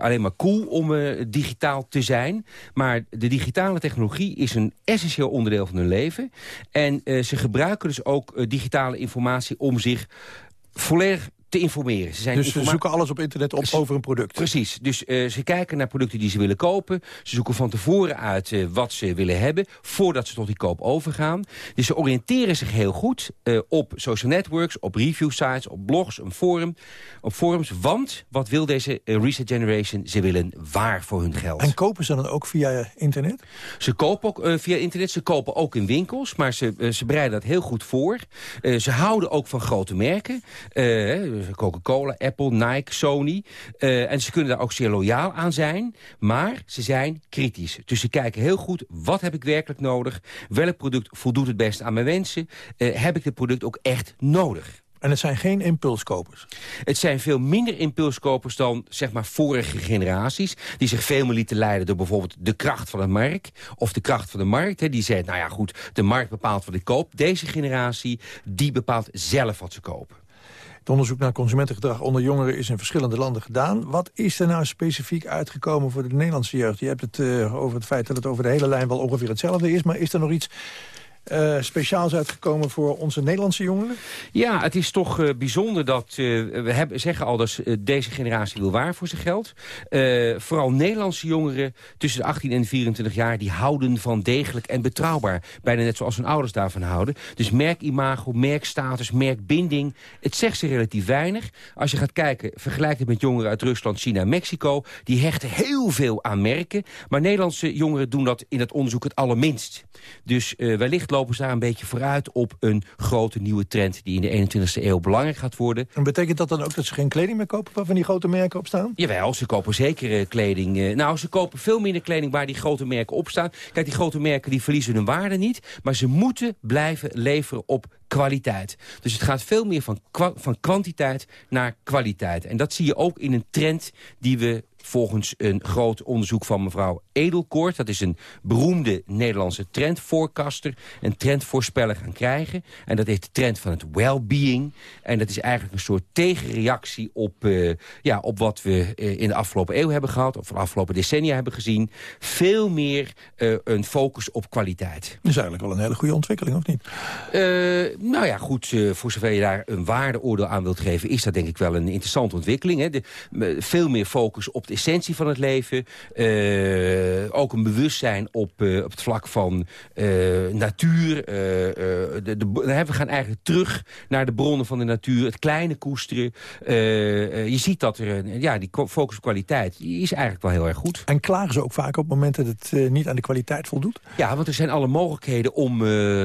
alleen maar cool om digitaal te zijn. Maar de digitale technologie is een essentieel onderdeel van hun leven. En ze gebruiken dus ook digitale informatie om zich volledig te informeren. Ze zijn Dus ze zoeken alles op internet op over een product. Precies. Dus eh, ze kijken naar producten die ze willen kopen. Ze zoeken van tevoren uit eh, wat ze willen hebben... voordat ze tot die koop overgaan. Dus ze oriënteren zich heel goed eh, op social networks... op review sites, op blogs, een forum, op forums. Want, wat wil deze Reset Generation? Ze willen waar voor hun geld. En kopen ze dan ook via internet? Ze kopen ook via internet, ze kopen ook in winkels, maar ze, ze bereiden dat heel goed voor. Ze houden ook van grote merken. Eh, Coca-Cola, Apple, Nike, Sony. Eh, en ze kunnen daar ook zeer loyaal aan zijn. Maar ze zijn kritisch. Dus ze kijken heel goed, wat heb ik werkelijk nodig? Welk product voldoet het best aan mijn wensen? Eh, heb ik dit product ook echt nodig? En het zijn geen impulskopers? Het zijn veel minder impulskopers dan zeg maar, vorige generaties... die zich veel meer lieten leiden door bijvoorbeeld de kracht van de markt... of de kracht van de markt. Hè. Die zei, nou ja goed, de markt bepaalt wat ik koop. Deze generatie, die bepaalt zelf wat ze kopen. Het onderzoek naar consumentengedrag onder jongeren is in verschillende landen gedaan. Wat is er nou specifiek uitgekomen voor de Nederlandse jeugd? Je hebt het eh, over het feit dat het over de hele lijn wel ongeveer hetzelfde is. Maar is er nog iets eh, speciaals uitgekomen voor onze Nederlandse jongeren? Ja, het is toch eh, bijzonder dat... eh, we hebben, zeggen al dat deze generatie wil waar voor zijn geld. Vooral Nederlandse jongeren tussen de 18 en 24 jaar... die houden van degelijk en betrouwbaar. Bijna net zoals hun ouders daarvan houden. Dus merkimago, merkstatus, merkbinding... het zegt ze relatief weinig. Als je gaat kijken, vergelijk het met jongeren uit Rusland, China en Mexico... die hechten heel veel aan merken. Maar Nederlandse jongeren doen dat in het onderzoek het allerminst. Dus wellicht lopen ze daar een beetje vooruit op een grote nieuwe trend... die in de 21ste eeuw belangrijk gaat worden. En betekent dat dan ook dat ze geen kleding meer kopen waarvan die grote merken op staan? Jawel, ze kopen zeker eh, kleding. eh, nou, ze kopen veel minder kleding waar die grote merken op staan. Kijk, die grote merken die verliezen hun waarde niet. Maar ze moeten blijven leveren op kwaliteit. Dus het gaat veel meer van, kwa- van kwantiteit naar kwaliteit. En dat zie je ook in een trend die we volgens een groot onderzoek van mevrouw Edelkoort. Dat is een beroemde Nederlandse trendforecaster. Een trendvoorspeller gaan krijgen. En dat heet de trend van het well-being. En dat is eigenlijk een soort tegenreactie op, uh, ja, op wat we uh, in de afgelopen eeuw hebben gehad. Of de afgelopen decennia hebben gezien. Veel meer uh, een focus op kwaliteit. Dat is eigenlijk wel een hele goede ontwikkeling, of niet? nou ja, goed, voor zover je daar een waardeoordeel aan wilt geven... is dat denk ik wel een interessante ontwikkeling. Hè? De, veel meer focus op de essentie van het leven. ook een bewustzijn op, op het vlak van natuur. de, de, we gaan eigenlijk terug naar de bronnen van de natuur. Het kleine koesteren. je ziet dat er, ja, die focus op kwaliteit is eigenlijk wel heel erg goed. En klagen ze ook vaak op momenten dat het niet aan de kwaliteit voldoet? Ja, want er zijn alle mogelijkheden om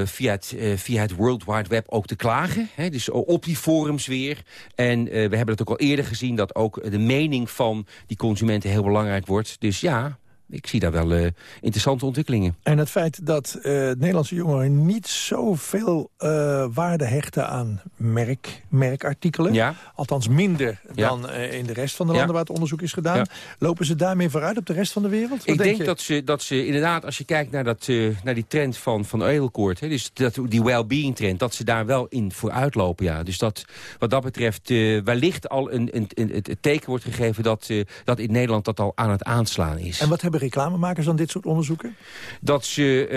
via, het, via het World Wide Web ook te klagen. Hè? Dus op die forums weer. En we hebben het ook al eerder gezien dat ook de mening van die consumenten heel belangrijk wordt. Dus ja, ik zie daar wel uh, interessante ontwikkelingen. En het feit dat uh, Nederlandse jongeren niet zoveel uh, waarde hechten aan merk, merkartikelen. Ja. Althans minder ja. dan in de rest van de landen ja. waar het onderzoek is gedaan. Lopen ze daarmee vooruit op de rest van de wereld? Wat ik denk, je? dat ze, dat ze inderdaad, als je kijkt naar, dat, naar die trend van, van Edelkoort... Hè, dus dat, die well-being trend, dat ze daar wel in vooruit lopen. Ja. Dus dat, wat dat betreft wellicht al een, een, een, het teken wordt gegeven... Dat, dat in Nederland dat al aan het aanslaan is. En wat hebben reclamemakers dan dit soort onderzoeken? Dat ze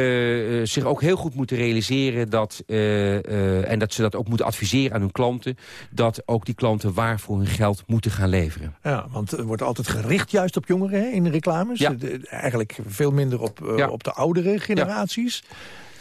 uh, zich ook heel goed moeten realiseren... Dat, uh, en dat ze dat ook moeten adviseren aan hun klanten... dat ook die klanten waar voor hun geld moeten gaan leveren. Ja, want er wordt altijd gericht juist op jongeren hè, in de reclames. Ja. De, eigenlijk veel minder op, ja. op de oudere generaties. Ja.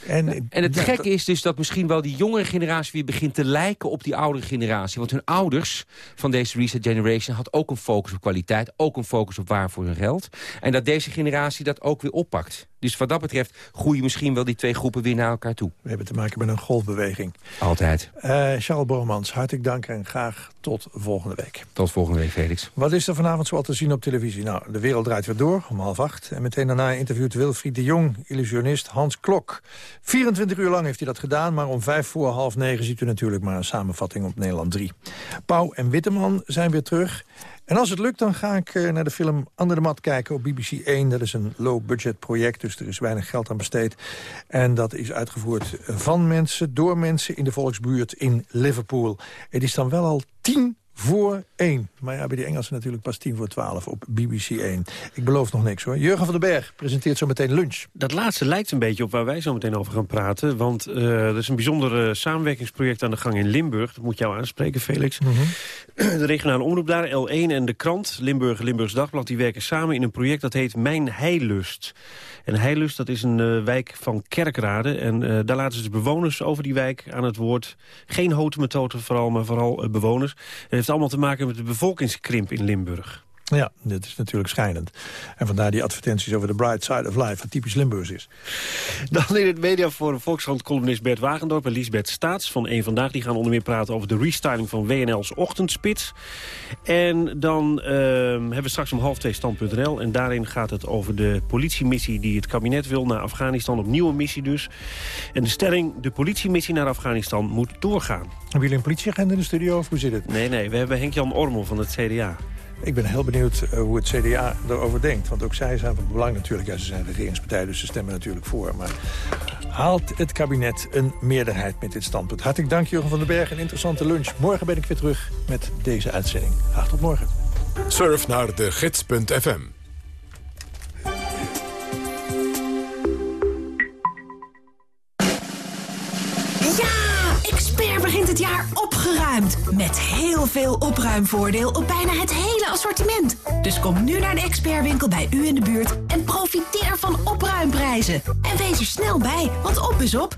En, en het ja, gekke is dus dat misschien wel die jongere generatie... weer begint te lijken op die oudere generatie. Want hun ouders van deze Reset Generation... had ook een focus op kwaliteit, ook een focus op waar voor hun geld. En dat deze generatie dat ook weer oppakt. Dus wat dat betreft groeien misschien wel die twee groepen weer naar elkaar toe. We hebben te maken met een golfbeweging. Altijd. Uh, Charles Bormans, hartelijk dank en graag tot volgende week. Tot volgende week, Felix. Wat is er vanavond zoal te zien op televisie? Nou, de wereld draait weer door, om half acht. En meteen daarna interviewt Wilfried de Jong, illusionist Hans Klok. 24 uur lang heeft hij dat gedaan, maar om vijf voor half negen... ziet u natuurlijk maar een samenvatting op Nederland 3. Pauw en Witteman zijn weer terug... En als het lukt, dan ga ik uh, naar de film Under de Mat kijken op BBC 1. Dat is een low-budget project, dus er is weinig geld aan besteed. En dat is uitgevoerd van mensen, door mensen in de volksbuurt in Liverpool. Het is dan wel al tien voor 1. Maar ja, bij die Engelsen natuurlijk pas 10 voor 12 op BBC 1. Ik beloof nog niks hoor. Jurgen van den Berg presenteert zo meteen lunch. Dat laatste lijkt een beetje op waar wij zo meteen over gaan praten. Want uh, er is een bijzonder uh, samenwerkingsproject aan de gang in Limburg. Dat moet jou aanspreken, Felix. Mm -hmm. De regionale omroep daar, L1 en de krant, Limburg Limburgs Dagblad... die werken samen in een project dat heet Mijn Heilust. En Heilust, dat is een uh, wijk van Kerkrade. En daar laten ze de bewoners over die wijk aan het woord. Geen houten vooral, maar vooral bewoners. Heeft allemaal te maken met de bevolkingskrimp in Limburg. Ja, dit is natuurlijk schijnend. En vandaar die advertenties over de bright side of life... wat typisch Limburgs is. Dan in het media voor Volkskrant-columnist Bert Wagendorp en Liesbeth Staats van Eén Vandaag. Die gaan onder meer praten over de restyling van WNL's Ochtendspits. En dan uh, hebben we straks om half twee stand.nl. En daarin gaat het over de politiemissie die het kabinet wil naar Afghanistan. Opnieuw een missie dus. En de stelling, de politiemissie naar Afghanistan moet doorgaan. Hebben jullie een politieagent in de studio of hoe zit het? Nee, nee, we hebben Henk-Jan Ormel van het CDA. Ik ben heel benieuwd uh, hoe het CDA erover denkt. Want ook zij zijn van belang natuurlijk. Ja, ze zijn regeringspartij, dus ze stemmen natuurlijk voor. Maar haalt het kabinet een meerderheid met dit standpunt? Hartelijk dank, Jurgen van den Berg. Een interessante lunch. Morgen ben ik weer terug met deze uitzending. Graag tot morgen. Surf naar de gids.fm. het jaar opgeruimd. Met heel veel opruimvoordeel op bijna het hele assortiment. Dus kom nu naar de expertwinkel bij u in de buurt en profiteer van opruimprijzen. En wees er snel bij, want op is op.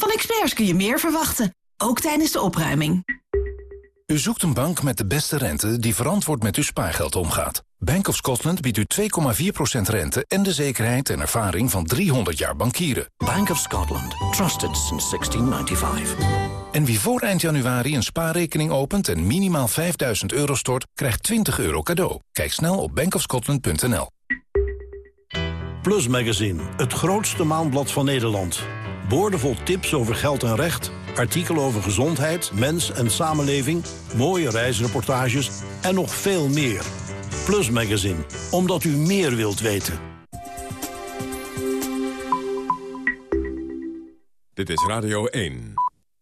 Van experts kun je meer verwachten, ook tijdens de opruiming. U zoekt een bank met de beste rente die verantwoord met uw spaargeld omgaat. Bank of Scotland biedt u 2,4% rente en de zekerheid en ervaring van 300 jaar bankieren. Bank of Scotland. Trusted since 1695. En wie voor eind januari een spaarrekening opent en minimaal 5000 euro stort, krijgt 20 euro cadeau. Kijk snel op bankofscotland.nl. Plus Magazine, het grootste maandblad van Nederland. Boordevol tips over geld en recht, artikelen over gezondheid, mens en samenleving... mooie reisreportages en nog veel meer... Plus Magazine, omdat u meer wilt weten. Dit is Radio 1.